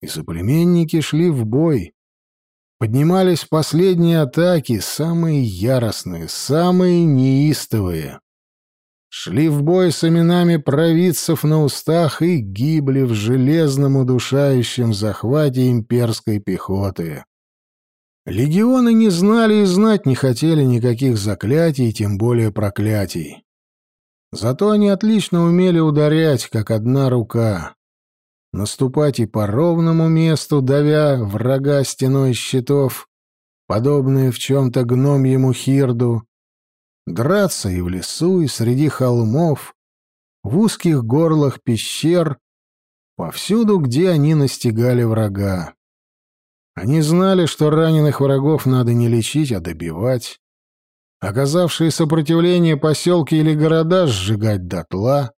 И соплеменники шли в бой, поднимались последние атаки, самые яростные, самые неистовые шли в бой с именами провидцев на устах и гибли в железном удушающем захвате имперской пехоты. Легионы не знали и знать не хотели никаких заклятий, тем более проклятий. Зато они отлично умели ударять, как одна рука. Наступать и по ровному месту, давя врага стеной щитов, подобные в чем-то гномьему хирду, драться и в лесу, и среди холмов, в узких горлах пещер, повсюду, где они настигали врага. Они знали, что раненых врагов надо не лечить, а добивать. Оказавшие сопротивление поселки или города сжигать дотла,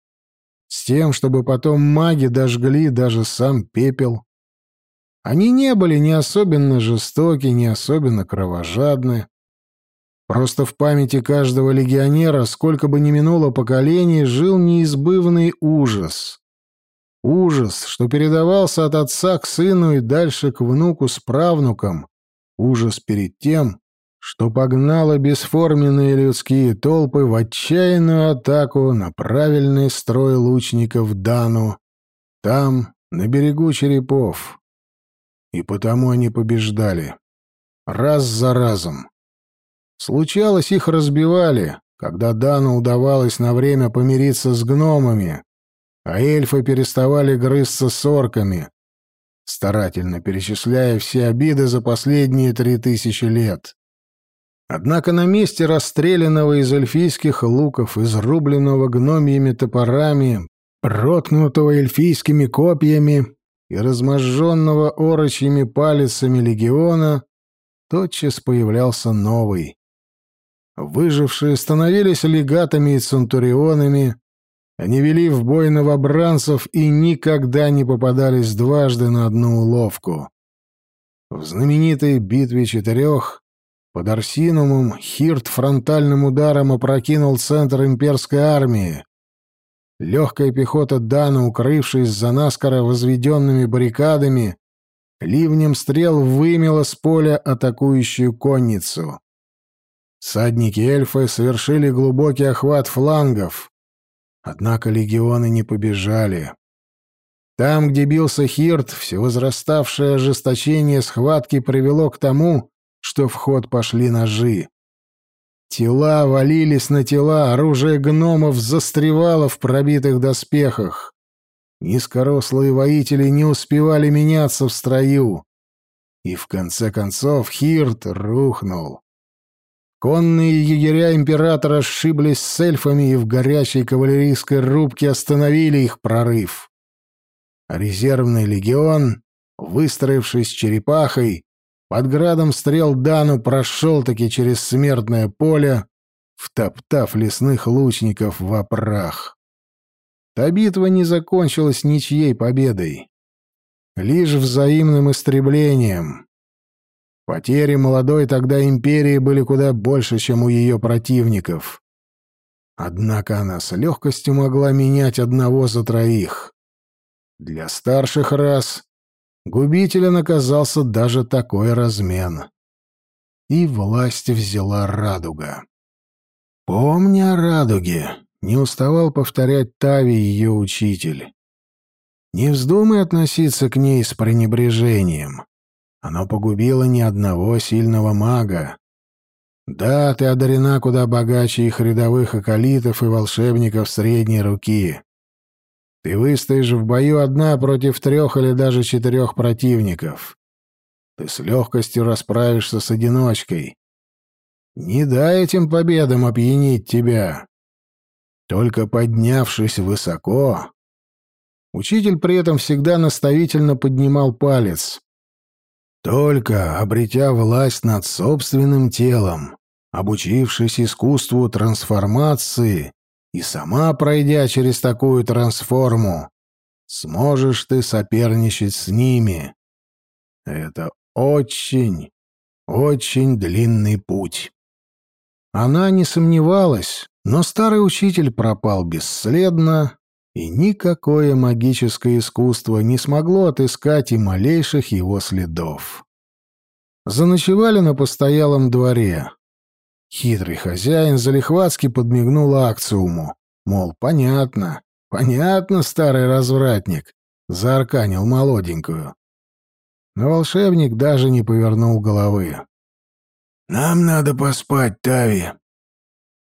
с тем, чтобы потом маги дожгли даже сам пепел. Они не были ни особенно жестоки, ни особенно кровожадны. Просто в памяти каждого легионера, сколько бы ни минуло поколений, жил неизбывный ужас. Ужас, что передавался от отца к сыну и дальше к внуку с правнуком. Ужас перед тем, что погнало бесформенные людские толпы в отчаянную атаку на правильный строй лучников Дану, там, на берегу черепов. И потому они побеждали. Раз за разом. Случалось, их разбивали, когда Дану удавалось на время помириться с гномами, а эльфы переставали грызться с орками, старательно перечисляя все обиды за последние три тысячи лет. Однако на месте расстрелянного из эльфийских луков, изрубленного гномьими топорами, проткнутого эльфийскими копьями и разможженного орочьими палицами легиона, тотчас появлялся новый, Выжившие становились легатами и центурионами, они вели в бой новобранцев и никогда не попадались дважды на одну уловку. В знаменитой битве четырех под Арсинумом Хирт фронтальным ударом опрокинул центр имперской армии. Легкая пехота Дана, укрывшись за наскоро возведенными баррикадами, ливнем стрел вымела с поля атакующую конницу. Садники-эльфы совершили глубокий охват флангов. Однако легионы не побежали. Там, где бился Хирт, все возраставшее ожесточение схватки привело к тому, что в ход пошли ножи. Тела валились на тела, оружие гномов застревало в пробитых доспехах. Низкорослые воители не успевали меняться в строю. И в конце концов Хирт рухнул. Конные егеря императора сшиблись с эльфами и в горячей кавалерийской рубке остановили их прорыв. резервный легион, выстроившись черепахой, под градом стрел Дану прошел-таки через смертное поле, втоптав лесных лучников в опрах. Та битва не закончилась ничьей победой. Лишь взаимным истреблением. Потери молодой тогда империи были куда больше, чем у ее противников. Однако она с легкостью могла менять одного за троих. Для старших рас губителен оказался даже такой размен. И власть взяла радуга. «Помни о радуге», — не уставал повторять Тави ее учитель. «Не вздумай относиться к ней с пренебрежением. Оно погубило ни одного сильного мага. Да, ты одарена куда богаче их рядовых околитов и волшебников средней руки. Ты выстоишь в бою одна против трех или даже четырех противников. Ты с легкостью расправишься с одиночкой. Не дай этим победам опьянить тебя. Только поднявшись высоко... Учитель при этом всегда наставительно поднимал палец. Только обретя власть над собственным телом, обучившись искусству трансформации и сама пройдя через такую трансформу, сможешь ты соперничать с ними. Это очень, очень длинный путь. Она не сомневалась, но старый учитель пропал бесследно, и никакое магическое искусство не смогло отыскать и малейших его следов. Заночевали на постоялом дворе. Хитрый хозяин залихватски подмигнул акциуму, мол, понятно, понятно, старый развратник, заарканил молоденькую. Но волшебник даже не повернул головы. «Нам надо поспать, Тави.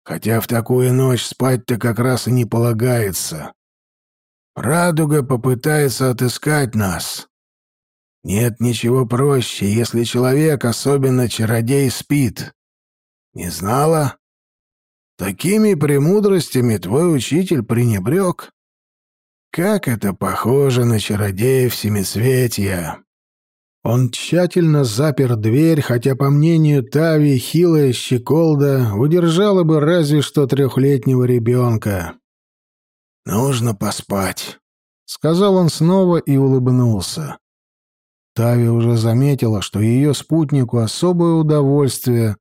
Хотя в такую ночь спать-то как раз и не полагается. Радуга попытается отыскать нас. Нет ничего проще, если человек, особенно чародей, спит. Не знала? Такими премудростями твой учитель пренебрег. Как это похоже на чародеев семицветия. Он тщательно запер дверь, хотя, по мнению Тави, хилая щеколда удержала бы разве что трехлетнего ребенка. «Нужно поспать», — сказал он снова и улыбнулся. Тави уже заметила, что ее спутнику особое удовольствие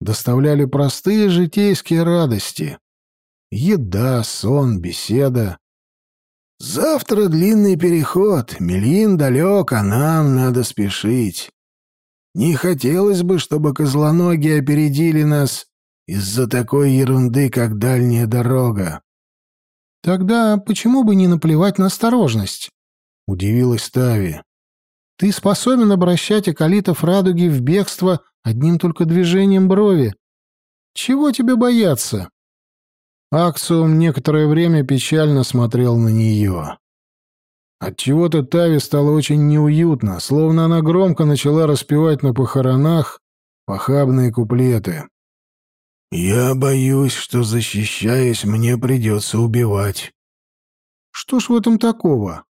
доставляли простые житейские радости. Еда, сон, беседа. «Завтра длинный переход, Мельин далек, а нам надо спешить. Не хотелось бы, чтобы козлоногие опередили нас из-за такой ерунды, как дальняя дорога. «Тогда почему бы не наплевать на осторожность?» — удивилась Тави. «Ты способен обращать околитов радуги в бегство одним только движением брови. Чего тебе бояться?» Аксиум некоторое время печально смотрел на нее. Отчего-то Тави стало очень неуютно, словно она громко начала распевать на похоронах похабные куплеты. «Я боюсь, что, защищаясь, мне придется убивать». «Что ж в этом такого?»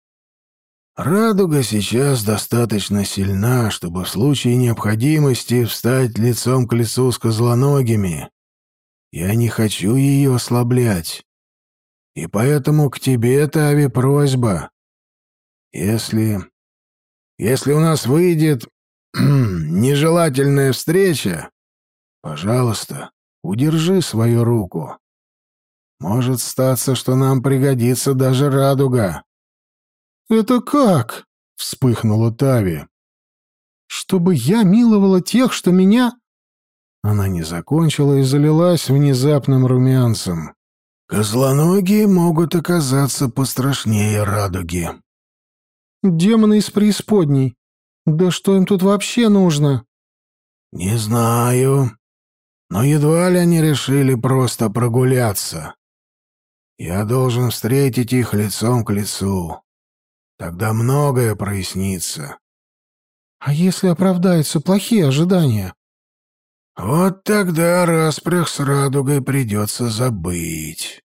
«Радуга сейчас достаточно сильна, чтобы в случае необходимости встать лицом к лицу с козлоногими. Я не хочу ее ослаблять. И поэтому к тебе, Тави, просьба. Если... Если у нас выйдет нежелательная встреча, пожалуйста, Удержи свою руку. Может статься, что нам пригодится даже радуга. Это как? вспыхнула Тави. Чтобы я миловала тех, что меня Она не закончила и залилась внезапным румянцем. Козлоногие могут оказаться пострашнее радуги. Демоны из преисподней. Да что им тут вообще нужно? Не знаю. Но едва ли они решили просто прогуляться. Я должен встретить их лицом к лицу. Тогда многое прояснится. А если оправдаются плохие ожидания? Вот тогда распрях с радугой придется забыть.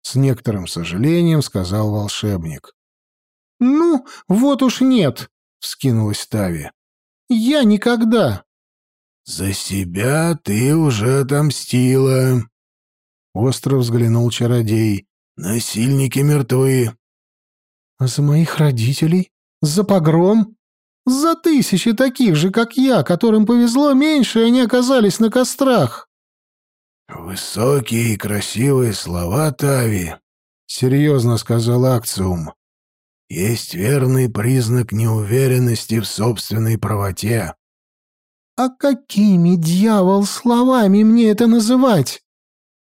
С некоторым сожалением сказал волшебник. «Ну, вот уж нет», — вскинулась Тави. «Я никогда». «За себя ты уже отомстила», — остро взглянул чародей. «Насильники мертвы». «А за моих родителей? За погром? За тысячи таких же, как я, которым повезло меньше, и они оказались на кострах». «Высокие и красивые слова, Тави», — серьезно сказал Акциум есть верный признак неуверенности в собственной правоте. «А какими, дьявол, словами мне это называть?»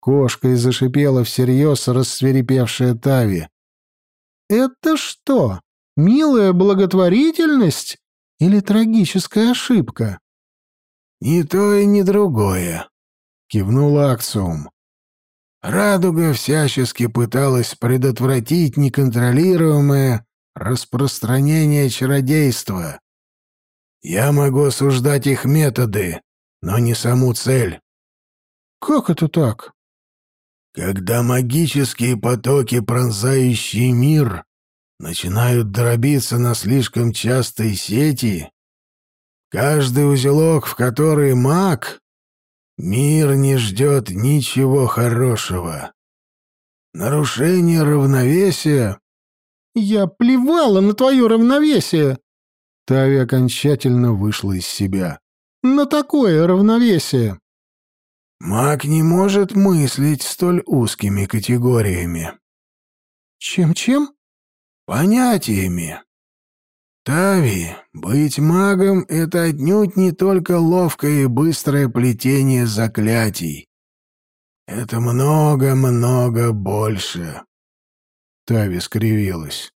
Кошкой зашипела всерьез рассверепевшая Тави. «Это что, милая благотворительность или трагическая ошибка?» «Ни то и ни другое», — кивнул Аксиум. Радуга всячески пыталась предотвратить неконтролируемое распространение чародейства. Я могу осуждать их методы, но не саму цель. Как это так? Когда магические потоки, пронзающие мир, начинают дробиться на слишком частые сети, каждый узелок, в который маг, Мир не ждет ничего хорошего. Нарушение равновесия... Я плевала на твое равновесие. Тави окончательно вышла из себя. На такое равновесие. Маг не может мыслить столь узкими категориями. Чем-чем? Понятиями. Тави, быть магом — это отнюдь не только ловкое и быстрое плетение заклятий. Это много-много больше. Тави скривилась.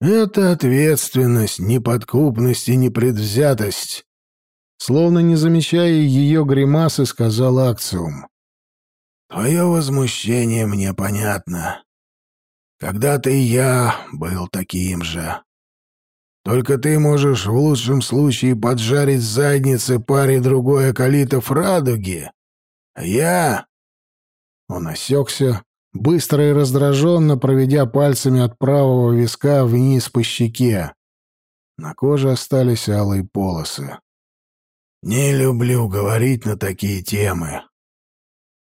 Это ответственность, неподкупность и непредвзятость. Словно не замечая ее гримасы, сказал Акциум. Твое возмущение мне понятно. Когда-то и я был таким же. Только ты можешь в лучшем случае поджарить задницы паре другой околитов радуги. А я...» Он осекся, быстро и раздраженно проведя пальцами от правого виска вниз по щеке. На коже остались алые полосы. «Не люблю говорить на такие темы.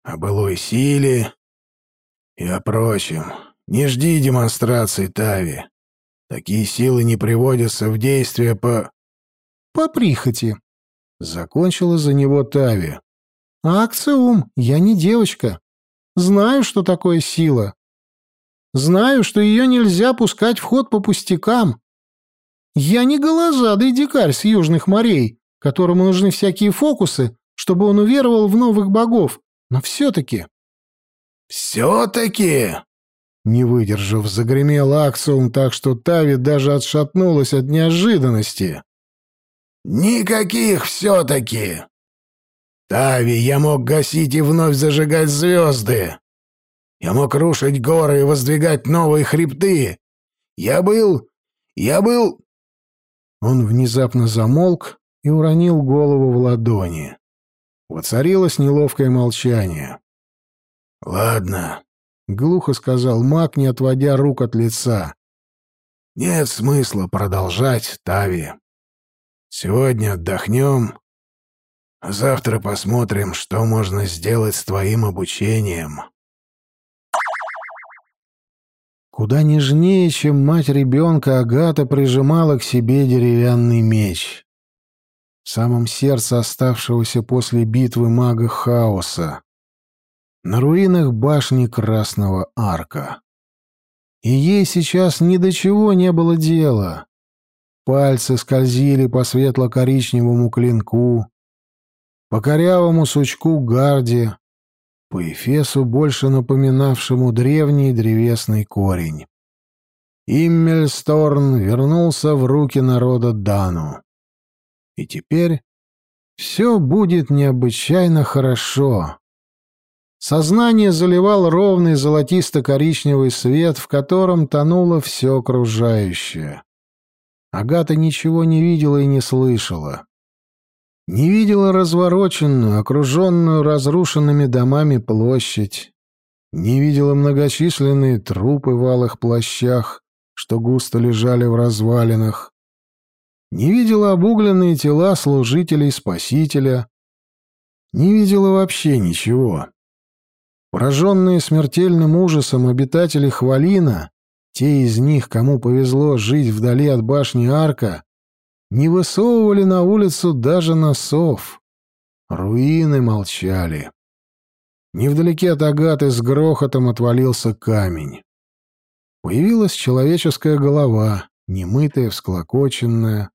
О былой силе и о прочем. Не жди демонстрации Тави. Такие силы не приводятся в действие по... По прихоти. Закончила за него Тави. Акциум, я не девочка. Знаю, что такое сила. Знаю, что ее нельзя пускать в ход по пустякам. Я не голозадый дикарь с южных морей, которому нужны всякие фокусы, чтобы он уверовал в новых богов, но все-таки... «Все-таки!» Не выдержав, загремел Аксум так, что Тави даже отшатнулась от неожиданности. «Никаких все-таки! Тави, я мог гасить и вновь зажигать звезды! Я мог рушить горы и воздвигать новые хребты! Я был... я был...» Он внезапно замолк и уронил голову в ладони. Воцарилось неловкое молчание. «Ладно, глухо сказал маг, не отводя рук от лица. Нет смысла продолжать, Тави. Сегодня отдохнем, завтра посмотрим, что можно сделать с твоим обучением. Куда нежнее, чем мать ребенка, Агата прижимала к себе деревянный меч. В самом сердце оставшегося после битвы мага хаоса на руинах башни Красного Арка. И ей сейчас ни до чего не было дела. Пальцы скользили по светло-коричневому клинку, по корявому сучку гарди, по эфесу, больше напоминавшему древний древесный корень. Иммельсторн вернулся в руки народа Дану. И теперь Все будет необычайно хорошо. Сознание заливал ровный золотисто-коричневый свет, в котором тонуло все окружающее. Агата ничего не видела и не слышала. Не видела развороченную, окруженную разрушенными домами площадь. Не видела многочисленные трупы в алых плащах, что густо лежали в развалинах не видела обугленные тела служителей Спасителя, не видела вообще ничего. Пораженные смертельным ужасом обитатели Хвалина, те из них, кому повезло жить вдали от башни Арка, не высовывали на улицу даже носов. Руины молчали. Невдалеке от Агаты с грохотом отвалился камень. Появилась человеческая голова, немытая, всклокоченная,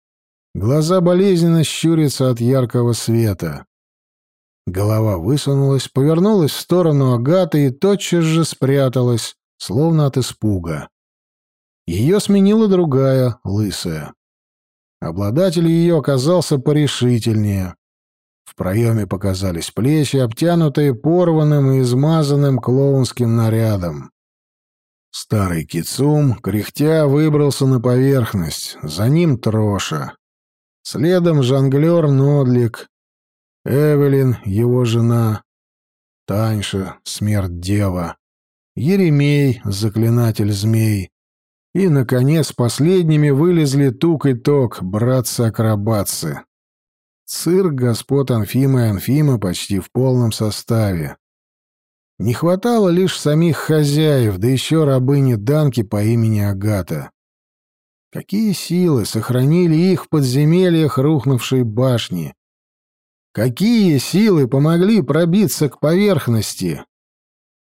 Глаза болезненно щурятся от яркого света. Голова высунулась, повернулась в сторону Агаты и тотчас же спряталась, словно от испуга. Ее сменила другая, лысая. Обладатель ее оказался порешительнее. В проеме показались плечи, обтянутые порванным и измазанным клоунским нарядом. Старый кицум, кряхтя, выбрался на поверхность. За ним Троша. Следом жонглер Нодлик, Эвелин, его жена, Таньша, смерть дева, Еремей, заклинатель змей, и, наконец, последними вылезли Тук и Ток, братцы-акробатцы. Цирк господ Анфима и Анфима почти в полном составе. Не хватало лишь самих хозяев, да еще рабыни Данки по имени Агата. Какие силы сохранили их в подземельях рухнувшей башни? Какие силы помогли пробиться к поверхности?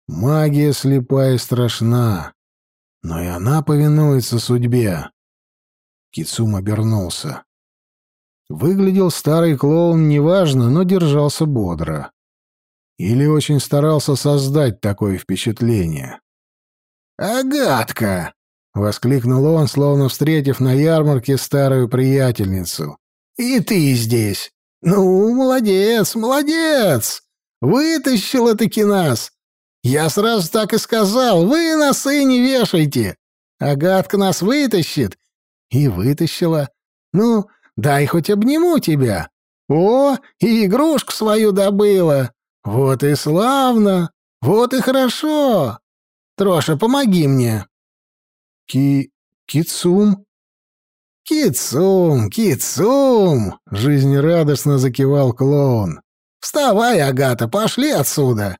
Магия слепая и страшна, но и она повинуется судьбе. Кицум обернулся. Выглядел старый клоун неважно, но держался бодро. Или очень старался создать такое впечатление. «Агатка!» — воскликнул он, словно встретив на ярмарке старую приятельницу. «И ты здесь! Ну, молодец, молодец! Вытащила-таки нас! Я сразу так и сказал, вы носы не вешайте! Агатка нас вытащит!» И вытащила. «Ну, дай хоть обниму тебя!» «О, и игрушку свою добыла! Вот и славно! Вот и хорошо! Троша, помоги мне!» Ки... Кицум?» «Кицум, Кицум!» — жизнерадостно закивал клоун. «Вставай, Агата, пошли отсюда!»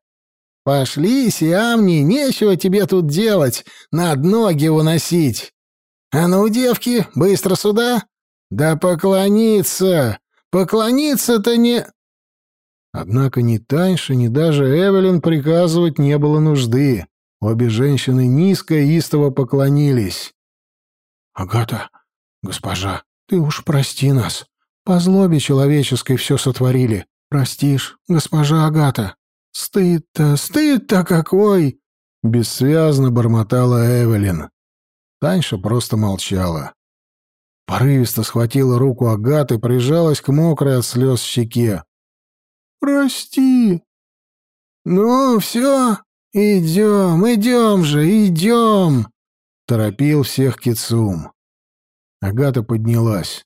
«Пошли, Сиамни, нечего тебе тут делать, над ноги уносить!» «А ну, девки, быстро сюда!» «Да поклониться! Поклониться-то не...» Однако ни Таньше, ни даже Эвелин приказывать не было нужды. Обе женщины низко и истово поклонились. «Агата, госпожа, ты уж прости нас. По злобе человеческой все сотворили. Простишь, госпожа Агата. Стыд-то, стыд-то какой!» Бессвязно бормотала Эвелин. Таньша просто молчала. Порывисто схватила руку Агаты, прижалась к мокрой от слез щеке. «Прости!» «Ну, все, «Идем, идем же, идем!» — торопил всех Кицум. Агата поднялась.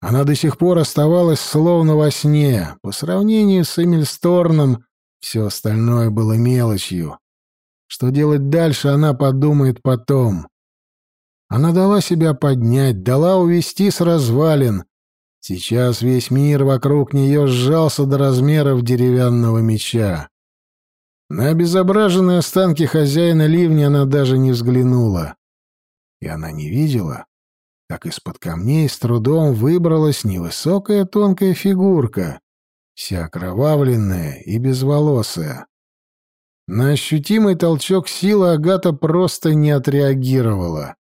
Она до сих пор оставалась словно во сне. По сравнению с Эмильсторном все остальное было мелочью. Что делать дальше, она подумает потом. Она дала себя поднять, дала увести с развалин. Сейчас весь мир вокруг нее сжался до размеров деревянного меча. На обезображенные останки хозяина ливня она даже не взглянула. И она не видела, как из-под камней с трудом выбралась невысокая тонкая фигурка, вся окровавленная и безволосая. На ощутимый толчок силы Агата просто не отреагировала.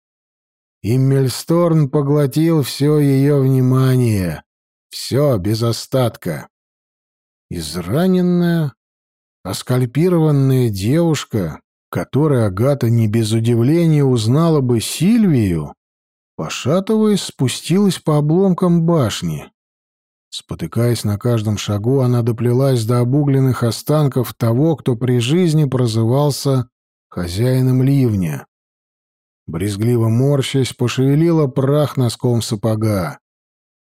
И Мельсторн поглотил все ее внимание, все без остатка. Израненная, а скальпированная девушка, которой Агата не без удивления узнала бы Сильвию, пошатываясь, спустилась по обломкам башни. Спотыкаясь на каждом шагу, она доплелась до обугленных останков того, кто при жизни прозывался хозяином ливня. Брезгливо морщась, пошевелила прах носком сапога.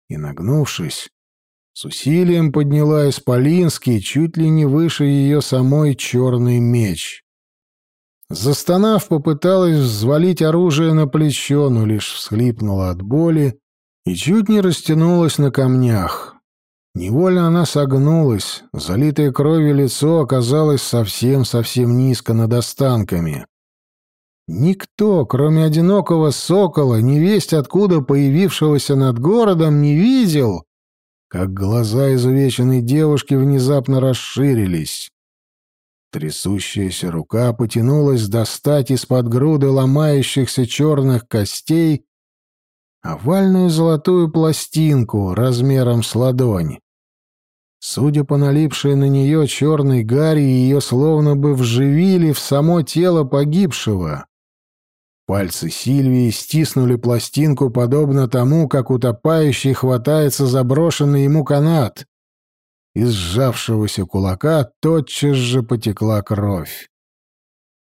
И, нагнувшись, с усилием подняла исполинский, чуть ли не выше ее самой черный меч. Застонав, попыталась взвалить оружие на плечо, но лишь всхлипнула от боли и чуть не растянулась на камнях. Невольно она согнулась, залитое кровью лицо оказалось совсем-совсем низко над останками. Никто, кроме одинокого сокола, невесть откуда появившегося над городом, не видел, как глаза изувеченной девушки внезапно расширились. Трясущаяся рука потянулась достать из-под груды ломающихся черных костей овальную золотую пластинку размером с ладонь. Судя по налипшей на нее черной гари, ее словно бы вживили в само тело погибшего. Пальцы Сильвии стиснули пластинку, подобно тому, как утопающий хватается за брошенный ему канат. Из сжавшегося кулака тотчас же потекла кровь.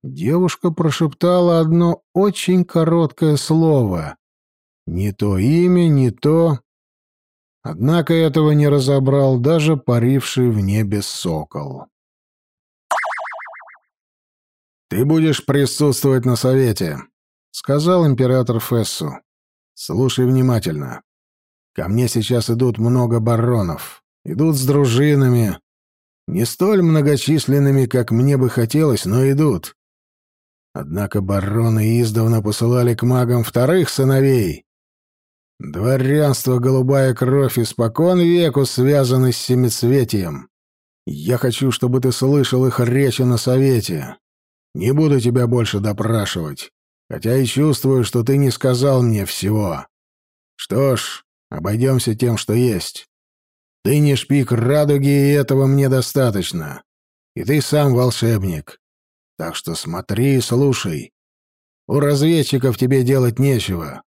Девушка прошептала одно очень короткое слово. Не то имя, не то... Однако этого не разобрал даже паривший в небе сокол. «Ты будешь присутствовать на совете», — сказал император Фессу. «Слушай внимательно. Ко мне сейчас идут много баронов. Идут с дружинами. Не столь многочисленными, как мне бы хотелось, но идут. Однако бароны издавна посылали к магам вторых сыновей, Дворянство голубая кровь испокон веку связаны с семицветием. Я хочу, чтобы ты слышал их речи на совете. Не буду тебя больше допрашивать, хотя и чувствую, что ты не сказал мне всего. Что ж, обойдемся тем, что есть. Ты не шпик радуги, и этого мне достаточно. И ты сам волшебник. Так что смотри и слушай. У разведчиков тебе делать нечего.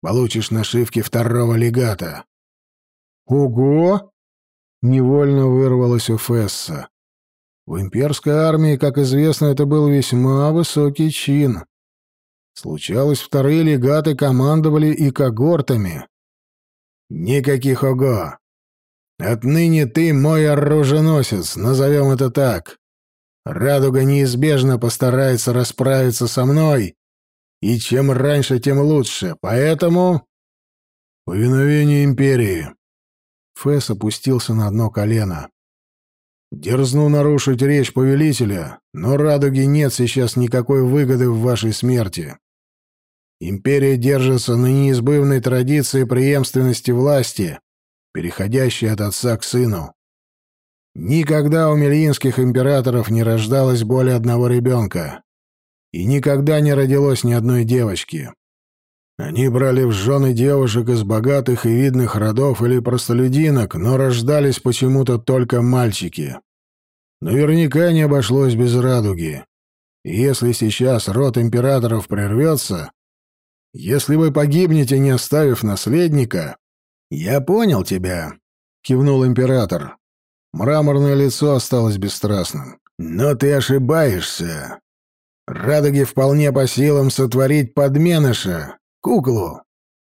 Получишь нашивки второго легата». «Ого!» — невольно вырвалось у Фесса. В имперской армии, как известно, это был весьма высокий чин. Случалось, вторые легаты командовали и когортами. «Никаких ого! Отныне ты мой оруженосец, назовем это так. Радуга неизбежно постарается расправиться со мной и чем раньше, тем лучше. Поэтому... Повиновение империи. Фэс опустился на одно колено. Дерзну нарушить речь повелителя, но радуги нет сейчас никакой выгоды в вашей смерти. Империя держится на неизбывной традиции преемственности власти, переходящей от отца к сыну. Никогда у мельинских императоров не рождалось более одного ребенка и никогда не родилось ни одной девочки. Они брали в жены девушек из богатых и видных родов или простолюдинок, но рождались почему-то только мальчики. Наверняка не обошлось без радуги. И если сейчас род императоров прервется, если вы погибнете, не оставив наследника... «Я понял тебя», — кивнул император. Мраморное лицо осталось бесстрастным. «Но ты ошибаешься. Радуге вполне по силам сотворить подменыша, куклу,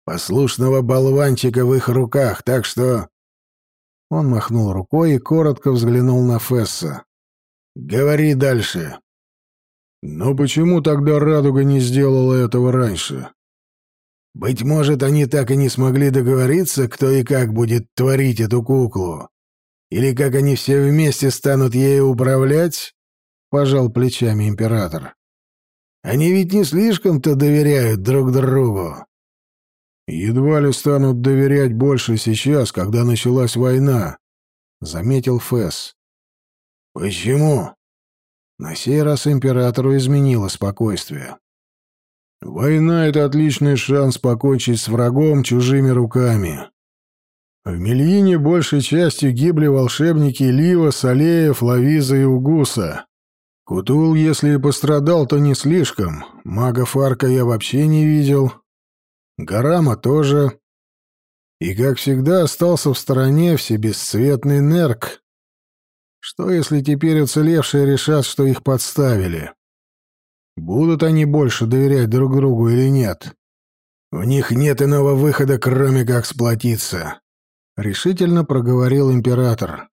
послушного болванчика в их руках, так что...» Он махнул рукой и коротко взглянул на Фесса. «Говори дальше». «Но почему тогда Радуга не сделала этого раньше?» «Быть может, они так и не смогли договориться, кто и как будет творить эту куклу? Или как они все вместе станут ею управлять?» — пожал плечами император. Они ведь не слишком-то доверяют друг другу. Едва ли станут доверять больше сейчас, когда началась война, заметил Фэс. Почему? На сей раз императору изменило спокойствие. Война — это отличный шанс покончить с врагом чужими руками. В Мельине большей частью гибли волшебники Лива, Салеев, Лавиза и Угуса. Кутул, если и пострадал, то не слишком. Мага Фарка я вообще не видел. Гарама тоже. И, как всегда, остался в стороне всебесцветный Нерк. Что, если теперь уцелевшие решат, что их подставили? Будут они больше доверять друг другу или нет? У них нет иного выхода, кроме как сплотиться, — решительно проговорил император.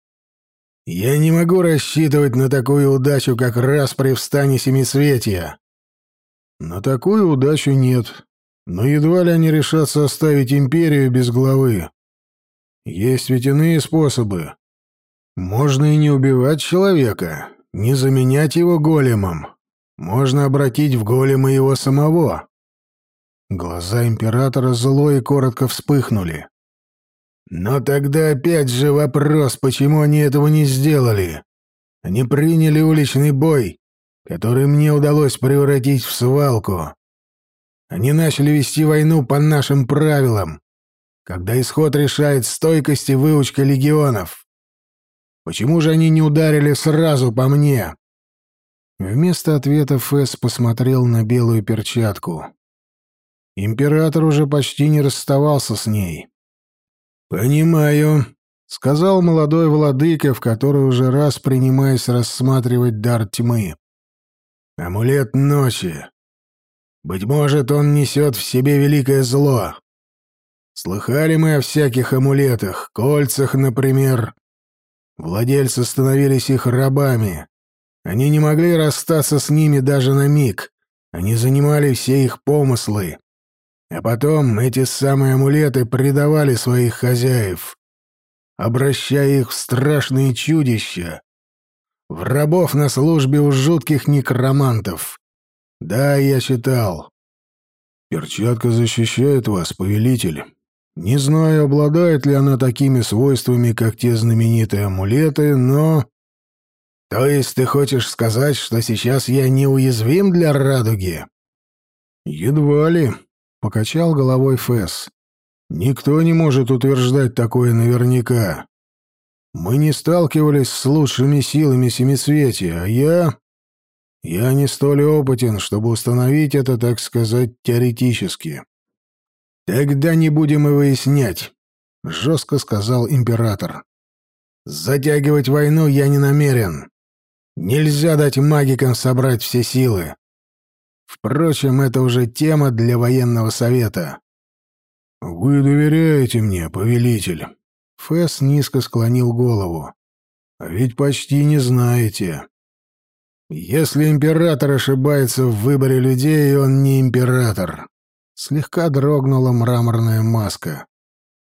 Я не могу рассчитывать на такую удачу, как раз при встане Семисветия. На такую удачу нет. Но едва ли они решатся оставить империю без главы. Есть ведь иные способы. Можно и не убивать человека, не заменять его големом. Можно обратить в голема его самого. Глаза императора зло и коротко вспыхнули. Но тогда опять же вопрос, почему они этого не сделали. Они приняли уличный бой, который мне удалось превратить в свалку. Они начали вести войну по нашим правилам, когда исход решает стойкость и выучка легионов. Почему же они не ударили сразу по мне? Вместо ответа Фэс посмотрел на белую перчатку. Император уже почти не расставался с ней. «Понимаю», — сказал молодой владыка, в который уже раз принимаясь рассматривать дар тьмы. «Амулет ночи. Быть может, он несет в себе великое зло. Слыхали мы о всяких амулетах, кольцах, например. Владельцы становились их рабами. Они не могли расстаться с ними даже на миг. Они занимали все их помыслы. А потом эти самые амулеты предавали своих хозяев, обращая их в страшные чудища, в рабов на службе у жутких некромантов. Да, я читал. Перчатка защищает вас, повелитель. Не знаю, обладает ли она такими свойствами, как те знаменитые амулеты, но... То есть ты хочешь сказать, что сейчас я неуязвим для радуги? Едва ли, покачал головой Фэс. Никто не может утверждать такое наверняка. Мы не сталкивались с лучшими силами Семисветия, а я... Я не столь опытен, чтобы установить это, так сказать, теоретически. Тогда не будем и выяснять, жестко сказал император. Затягивать войну я не намерен. Нельзя дать магикам собрать все силы. Впрочем, это уже тема для военного совета. Вы доверяете мне, повелитель? Фэс низко склонил голову. А ведь почти не знаете. Если император ошибается в выборе людей, он не император. Слегка дрогнула мраморная маска.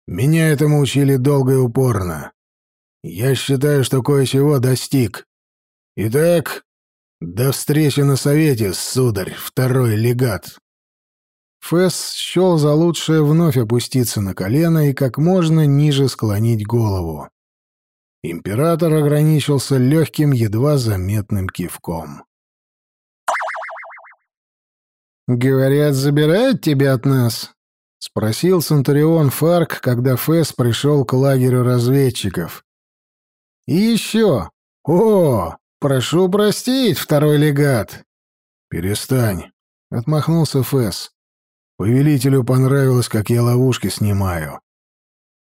Меня этому учили долго и упорно. Я считаю, что кое-чего достиг. Итак, до встречи на совете, сударь, второй легат. Фэс счел за лучшее вновь опуститься на колено и как можно ниже склонить голову. Император ограничился легким, едва заметным кивком. «Говорят, забирают тебя от нас?» — спросил Центурион Фарк, когда Фэс пришел к лагерю разведчиков. «И еще! О, прошу простить, второй легат!» «Перестань!» — отмахнулся Фэс. «Повелителю понравилось, как я ловушки снимаю.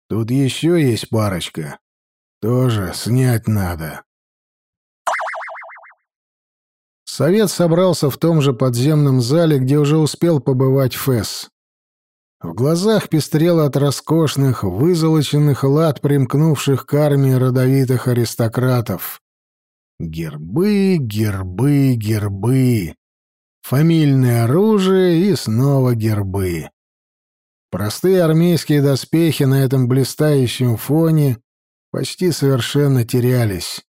Тут еще есть парочка. Тоже снять надо. Совет собрался в том же подземном зале, где уже успел побывать Фесс. В глазах пестрело от роскошных, вызолоченных лад, примкнувших к армии родовитых аристократов. Гербы, гербы, гербы. Фамильное оружие и снова гербы. Простые армейские доспехи на этом блистающем фоне почти совершенно терялись.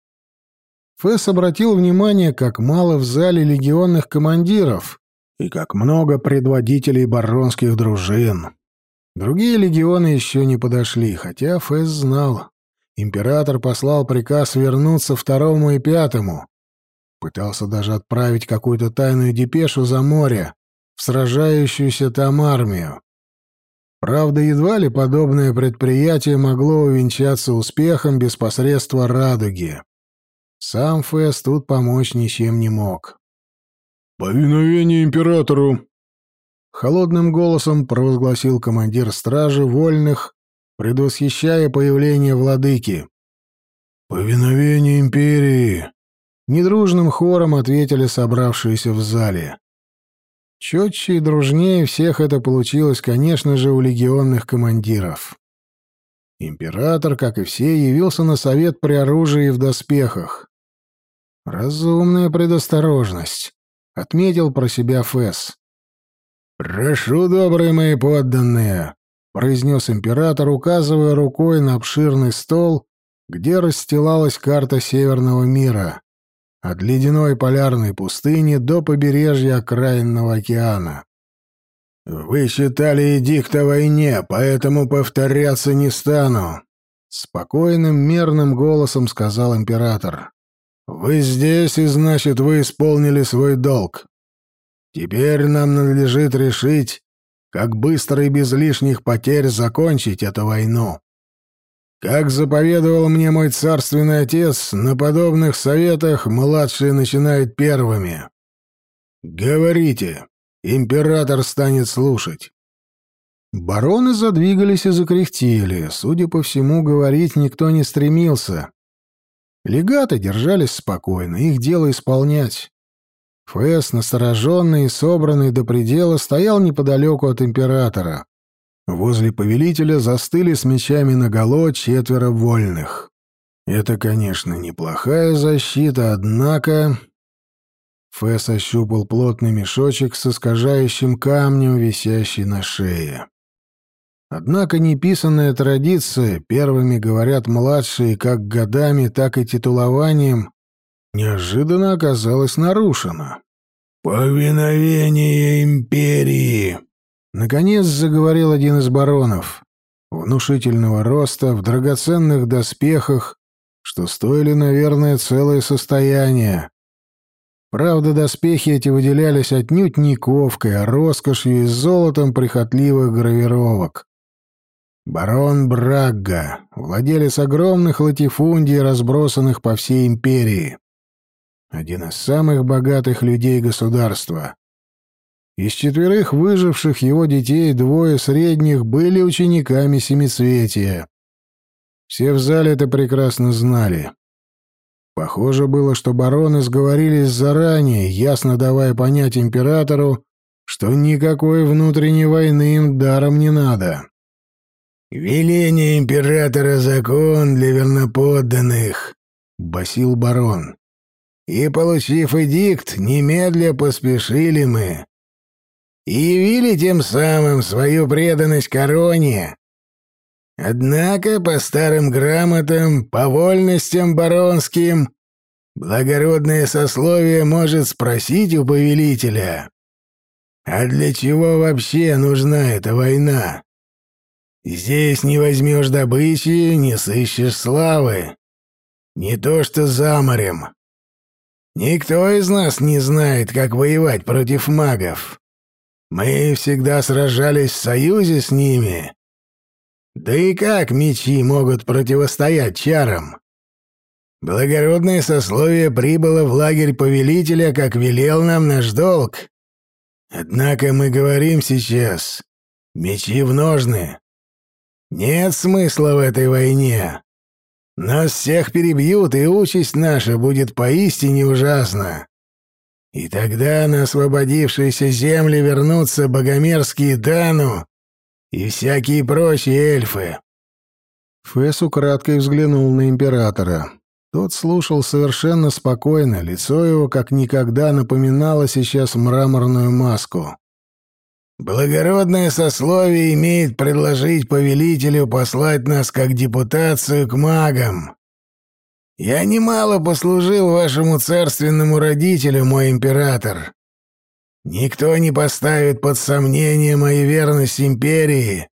Фэс обратил внимание, как мало в зале легионных командиров и как много предводителей баронских дружин. Другие легионы еще не подошли, хотя Фэс знал. Император послал приказ вернуться второму и пятому. Пытался даже отправить какую-то тайную депешу за море, в сражающуюся там армию. Правда, едва ли подобное предприятие могло увенчаться успехом без посредства радуги. Сам Фэс тут помочь ничем не мог. «Повиновение императору!» Холодным голосом провозгласил командир стражи вольных предвосхищая появление владыки. «Повиновение империи!» Недружным хором ответили собравшиеся в зале. Четче и дружнее всех это получилось, конечно же, у легионных командиров. Император, как и все, явился на совет при оружии и в доспехах. «Разумная предосторожность», — отметил про себя Фэс. «Прошу, добрые мои подданные», — произнес император, указывая рукой на обширный стол, где расстилалась карта Северного мира, от ледяной полярной пустыни до побережья окраинного океана. «Вы считали эдикт о войне, поэтому повторяться не стану», — спокойным, мерным голосом сказал император. «Вы здесь, и значит, вы исполнили свой долг. Теперь нам надлежит решить, как быстро и без лишних потерь закончить эту войну. Как заповедовал мне мой царственный отец, на подобных советах младшие начинают первыми. Говорите, император станет слушать. Бароны задвигались и закряхтели. Судя по всему, говорить никто не стремился. Легаты держались спокойно, их дело исполнять. Фэс, настороженный и собранный до предела, стоял неподалеку от императора. Возле повелителя застыли с мечами наголо четверо вольных. Это, конечно, неплохая защита, однако... Фэс ощупал плотный мешочек с искажающим камнем, висящий на шее. Однако неписанная традиция, первыми говорят младшие как годами, так и титулованием, неожиданно оказалась нарушена. «Повиновение империи!» Наконец заговорил один из баронов, внушительного роста, в драгоценных доспехах, что стоили, наверное, целое состояние. Правда, доспехи эти выделялись отнюдь не ковкой, а роскошью и золотом прихотливых гравировок. Барон Брагга, владелец огромных латифундий, разбросанных по всей империи. Один из самых богатых людей государства. Из четверых выживших его детей двое средних были учениками Семицветия. Все в зале это прекрасно знали. Похоже было, что бароны сговорились заранее, ясно давая понять императору, что никакой внутренней войны им даром не надо. «Веление императора — закон для верноподданных», — басил барон. «И, получив эдикт, немедля поспешили мы и явили тем самым свою преданность короне. Однако по старым грамотам, по вольностям баронским, благородное сословие может спросить у повелителя, а для чего вообще нужна эта война? Здесь не возьмешь добычи, не сыщешь славы. Не то что за морем. Никто из нас не знает, как воевать против магов. Мы всегда сражались в союзе с ними. Да и как мечи могут противостоять чарам? Благородное сословие прибыло в лагерь повелителя, как велел нам наш долг. Однако мы говорим сейчас, мечи в ножны. Нет смысла в этой войне. Нас всех перебьют, и участь наша будет поистине ужасна. И тогда на освободившиеся земли вернутся богомерзкие Дану и всякие прочие эльфы. Фэс украдкой взглянул на императора. Тот слушал совершенно спокойно, лицо его как никогда напоминало сейчас мраморную маску. «Благородное сословие имеет предложить повелителю послать нас как депутацию к магам. Я немало послужил вашему царственному родителю, мой император. Никто не поставит под сомнение мою верность империи.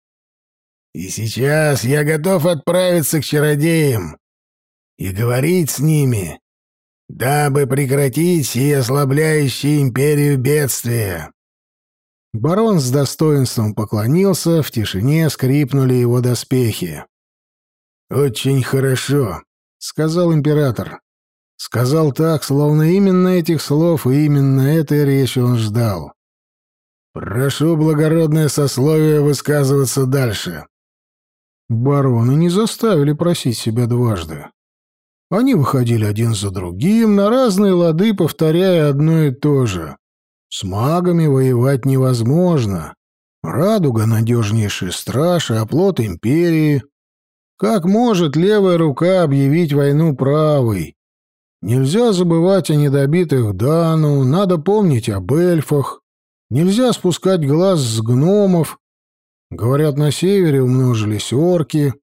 И сейчас я готов отправиться к чародеям и говорить с ними, дабы прекратить сие ослабляющие империю бедствия». Барон с достоинством поклонился, в тишине скрипнули его доспехи. «Очень хорошо», — сказал император. Сказал так, словно именно этих слов и именно этой речи он ждал. «Прошу благородное сословие высказываться дальше». Бароны не заставили просить себя дважды. Они выходили один за другим, на разные лады повторяя одно и то же. С магами воевать невозможно. Радуга — надежнейший страж и оплот империи. Как может левая рука объявить войну правой? Нельзя забывать о недобитых Дану, надо помнить об эльфах. Нельзя спускать глаз с гномов. Говорят, на севере умножились орки.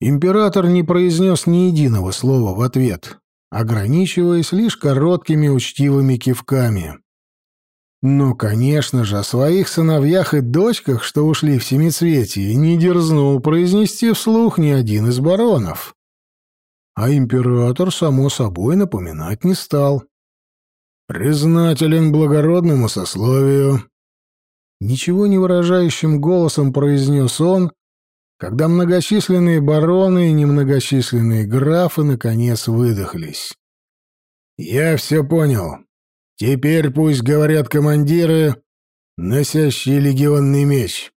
Император не произнес ни единого слова в ответ, ограничиваясь лишь короткими учтивыми кивками. Но, конечно же, о своих сыновьях и дочках, что ушли в семицветие, не дерзнул произнести вслух ни один из баронов. А император, само собой, напоминать не стал. «Признателен благородному сословию», ничего не выражающим голосом произнес он, когда многочисленные бароны и немногочисленные графы наконец выдохлись. «Я все понял. Теперь пусть говорят командиры, носящие легионный меч».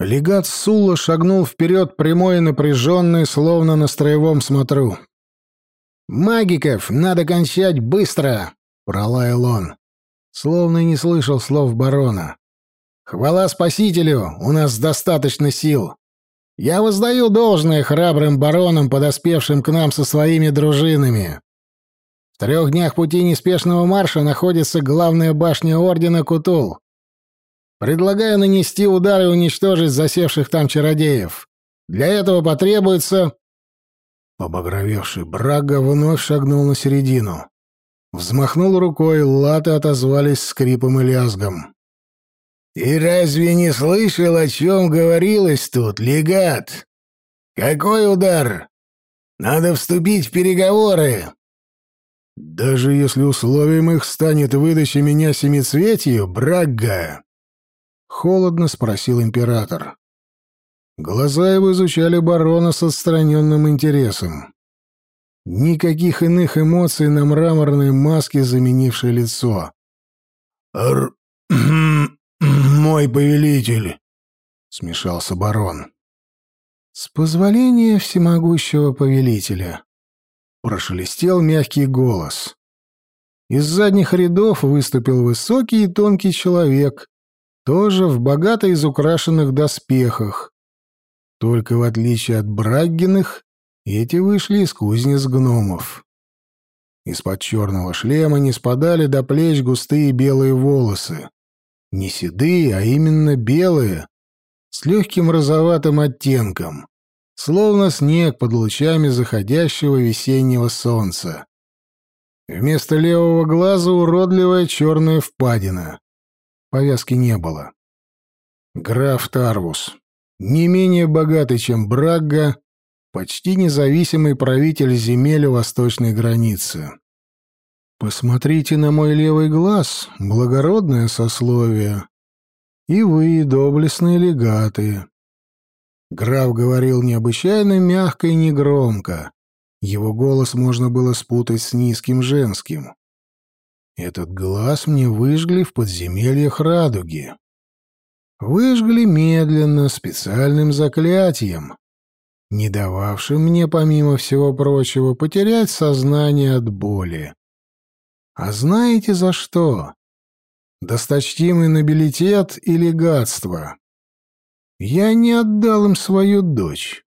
Легат Сула шагнул вперед прямой и напряженный, словно на строевом смотру. «Магиков надо кончать быстро!» — пролаял он, словно не слышал слов барона. «Хвала спасителю! У нас достаточно сил! Я воздаю должное храбрым баронам, подоспевшим к нам со своими дружинами. В трех днях пути неспешного марша находится главная башня Ордена Кутул. Предлагаю нанести удар и уничтожить засевших там чародеев. Для этого потребуется...» Побагровевший Брага вновь шагнул на середину. Взмахнул рукой, латы отозвались скрипом и лязгом. «Ты разве не слышал, о чем говорилось тут, легат? Какой удар? Надо вступить в переговоры!» «Даже если условием их станет выдача меня семицветию, Брагга?» — холодно спросил император. Глаза его изучали барона с отстраненным интересом. Никаких иных эмоций на мраморной маске, заменившей лицо. «Р... мой повелитель!» — смешался барон. «С позволения всемогущего повелителя», — прошелестел мягкий голос. Из задних рядов выступил высокий и тонкий человек, тоже в богато изукрашенных доспехах. Только в отличие от Браггиных, эти вышли из кузнец гномов. Из-под черного шлема не спадали до плеч густые белые волосы. Не седые, а именно белые, с легким розоватым оттенком, словно снег под лучами заходящего весеннего солнца. Вместо левого глаза уродливая черная впадина. Повязки не было. Граф Тарвус. Не менее богатый, чем Брагга, почти независимый правитель земель восточной границы. Посмотрите на мой левый глаз, благородное сословие. И вы, доблестные легаты. Граф говорил необычайно мягко и негромко. Его голос можно было спутать с низким женским. Этот глаз мне выжгли в подземельях радуги. Выжгли медленно, специальным заклятием, не дававшим мне, помимо всего прочего, потерять сознание от боли. А знаете за что? Досточтимый нобилитет или гадство. Я не отдал им свою дочь.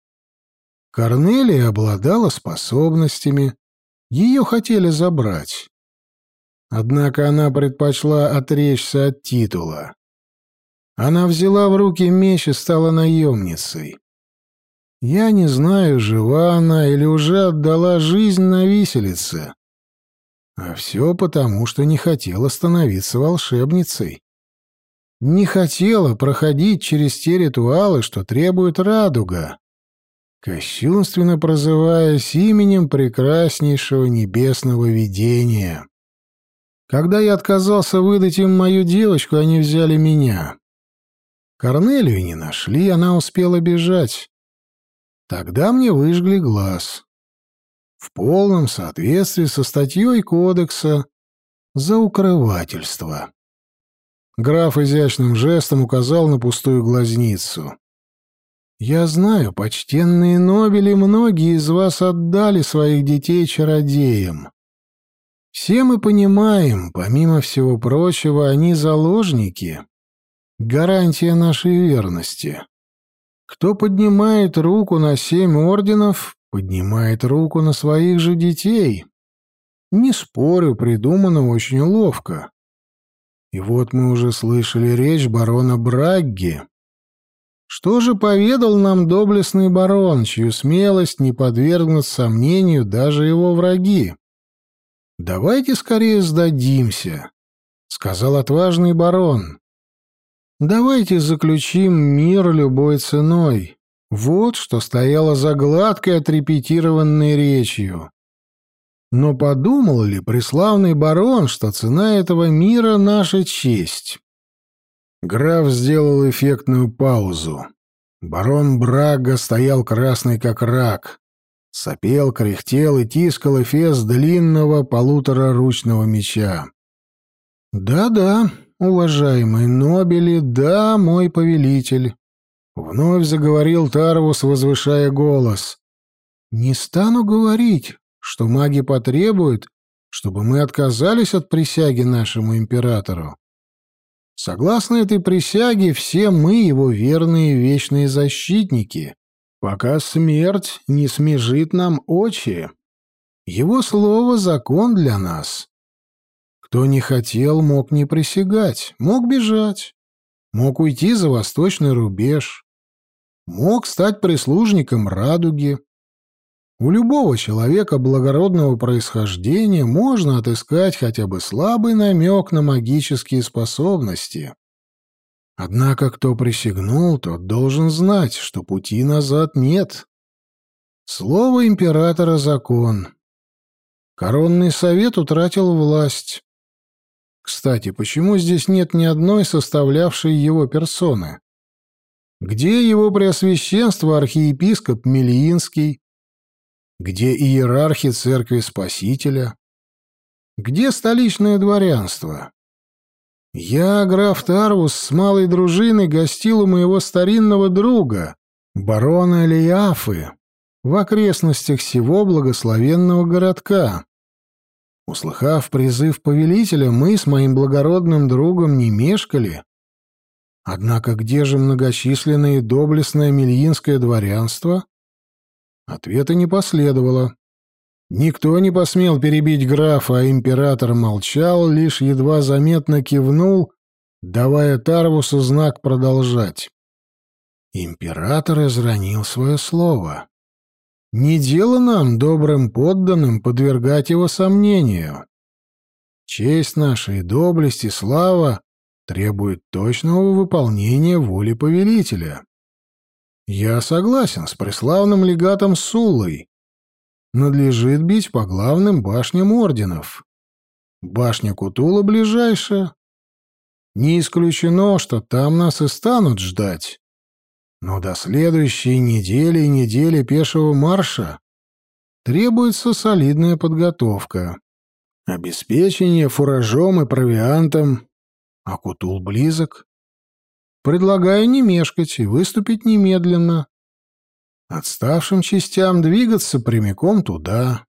Корнелия обладала способностями, ее хотели забрать. Однако она предпочла отречься от титула. Она взяла в руки меч и стала наемницей. Я не знаю, жива она или уже отдала жизнь на виселице. А все потому, что не хотела становиться волшебницей. Не хотела проходить через те ритуалы, что требует радуга, кощунственно прозываясь именем прекраснейшего небесного видения. Когда я отказался выдать им мою девочку, они взяли меня. Корнелию не нашли, она успела бежать. Тогда мне выжгли глаз. В полном соответствии со статьей кодекса за укрывательство. Граф изящным жестом указал на пустую глазницу. Я знаю, почтенные нобели, многие из вас отдали своих детей чародеям. Все мы понимаем, помимо всего прочего, они заложники. Гарантия нашей верности. Кто поднимает руку на семь орденов, поднимает руку на своих же детей. Не спорю, придумано очень ловко. И вот мы уже слышали речь барона Брагги. Что же поведал нам доблестный барон, чью смелость не подвергнут сомнению даже его враги? «Давайте скорее сдадимся», — сказал отважный барон. «Давайте заключим мир любой ценой». Вот что стояло за гладкой отрепетированной речью. Но подумал ли преславный барон, что цена этого мира — наша честь? Граф сделал эффектную паузу. Барон Брага стоял красный как рак. Сопел, кряхтел и тискал эфес длинного полутораручного меча. «Да-да, уважаемый Нобели, да, мой повелитель», — вновь заговорил Тарвус, возвышая голос. «Не стану говорить, что маги потребуют, чтобы мы отказались от присяги нашему императору. Согласно этой присяге, все мы его верные вечные защитники, пока смерть не смежит нам очи. Его слово — закон для нас. Кто не хотел, мог не присягать, мог бежать, мог уйти за восточный рубеж, мог стать прислужником радуги, у любого человека благородного происхождения можно отыскать хотя бы слабый намек на магические способности. Однако кто присягнул, тот должен знать, что пути назад нет. Слово императора — закон. Коронный совет утратил власть. Кстати, почему здесь нет ни одной составлявшей его персоны? Где его преосвященство архиепископ Мельинский, где иерархи церкви Спасителя? Где столичное дворянство? Я, граф Тарвус, с малой дружиной гостил у моего старинного друга, барона Элиафы, в окрестностях всего благословенного городка. Услыхав призыв повелителя, мы с моим благородным другом не мешкали. Однако где же многочисленное и доблестное мельинское дворянство? Ответа не последовало. Никто не посмел перебить графа, а император молчал, лишь едва заметно кивнул, давая Тарвусу знак продолжать. Император изранил свое слово. Не дело нам, добрым подданным, подвергать его сомнению. Честь наша и доблесть и слава требуют точного выполнения воли повелителя. Я согласен с преславным легатом Суллой. Надлежит бить по главным башням орденов. Башня Кутула ближайшая. Не исключено, что там нас и станут ждать. Но до следующей недели и недели пешего марша требуется солидная подготовка. Обеспечение фуражом и провиантом, а Кутул близок. Предлагаю не мешкать и выступить немедленно. Отставшим частям двигаться прямиком туда.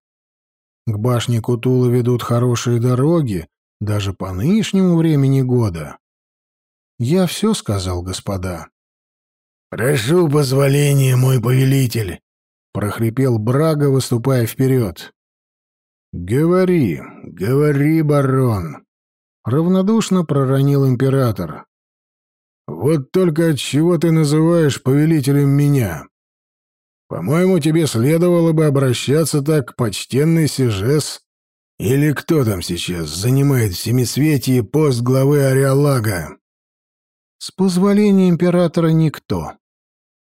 К башне Кутула ведут хорошие дороги, даже по нынешнему времени года. Я все сказал, господа. «Прошу позволения, мой повелитель», — прохрипел Брага, выступая вперед. «Говори, говори, барон», — равнодушно проронил император. Вот только от чего ты называешь повелителем меня? По-моему, тебе следовало бы обращаться так к почтенный Сижес. Или кто там сейчас занимает в Семисветии пост главы Ариалага? С позволения императора никто,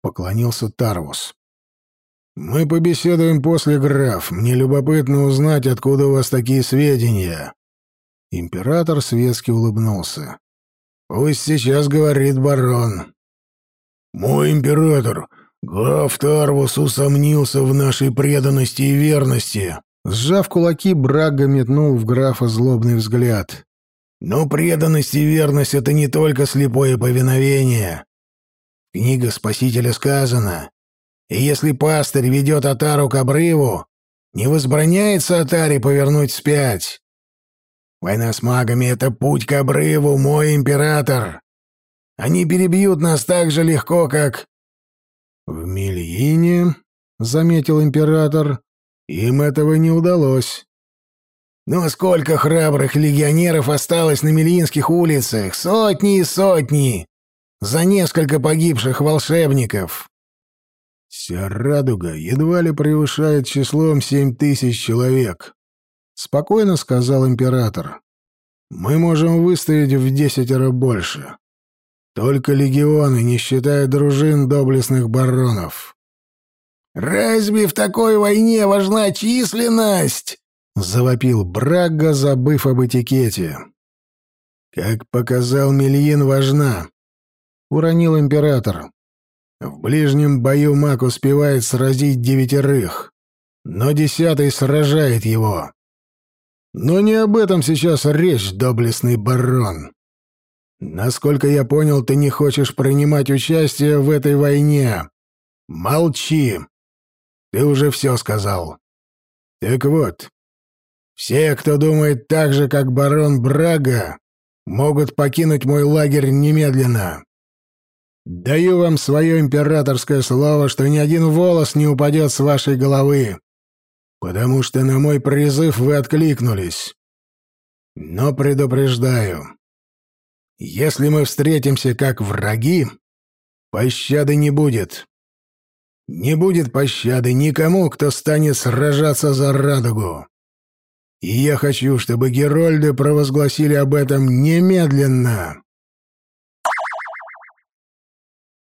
поклонился Тарвус. Мы побеседуем после, граф. Мне любопытно узнать, откуда у вас такие сведения. Император светски улыбнулся. Пусть сейчас говорит барон. Мой император, граф Тарвус усомнился в нашей преданности и верности. Сжав кулаки, Брага метнул в графа злобный взгляд. Но преданность и верность — это не только слепое повиновение. Книга Спасителя сказано, и если пастырь ведет Атару к обрыву, не возбраняется Атаре повернуть вспять. Война с магами — это путь к обрыву, мой император. Они перебьют нас так же легко, как...» «В Мельине», — заметил император, — «им этого не удалось». «Но сколько храбрых легионеров осталось на Мельинских улицах? Сотни и сотни! За несколько погибших волшебников!» «Вся радуга едва ли превышает числом семь тысяч человек», — спокойно сказал император. «Мы можем выставить в десятеро больше. Только легионы, не считая дружин доблестных баронов». «Разве в такой войне важна численность?» — завопил Брагга, забыв об этикете. «Как показал Мельин, важна», — уронил император. «В ближнем бою маг успевает сразить девятерых, но десятый сражает его. Но не об этом сейчас речь, доблестный барон. Насколько я понял, ты не хочешь принимать участие в этой войне. Молчи. Ты уже все сказал. Так вот, все, кто думает так же, как барон Брага, могут покинуть мой лагерь немедленно. Даю вам свое императорское слово, что ни один волос не упадет с вашей головы, потому что на мой призыв вы откликнулись. Но предупреждаю, если мы встретимся как враги, пощады не будет. Не будет пощады никому, кто станет сражаться за радугу. И я хочу, чтобы Герольды провозгласили об этом немедленно.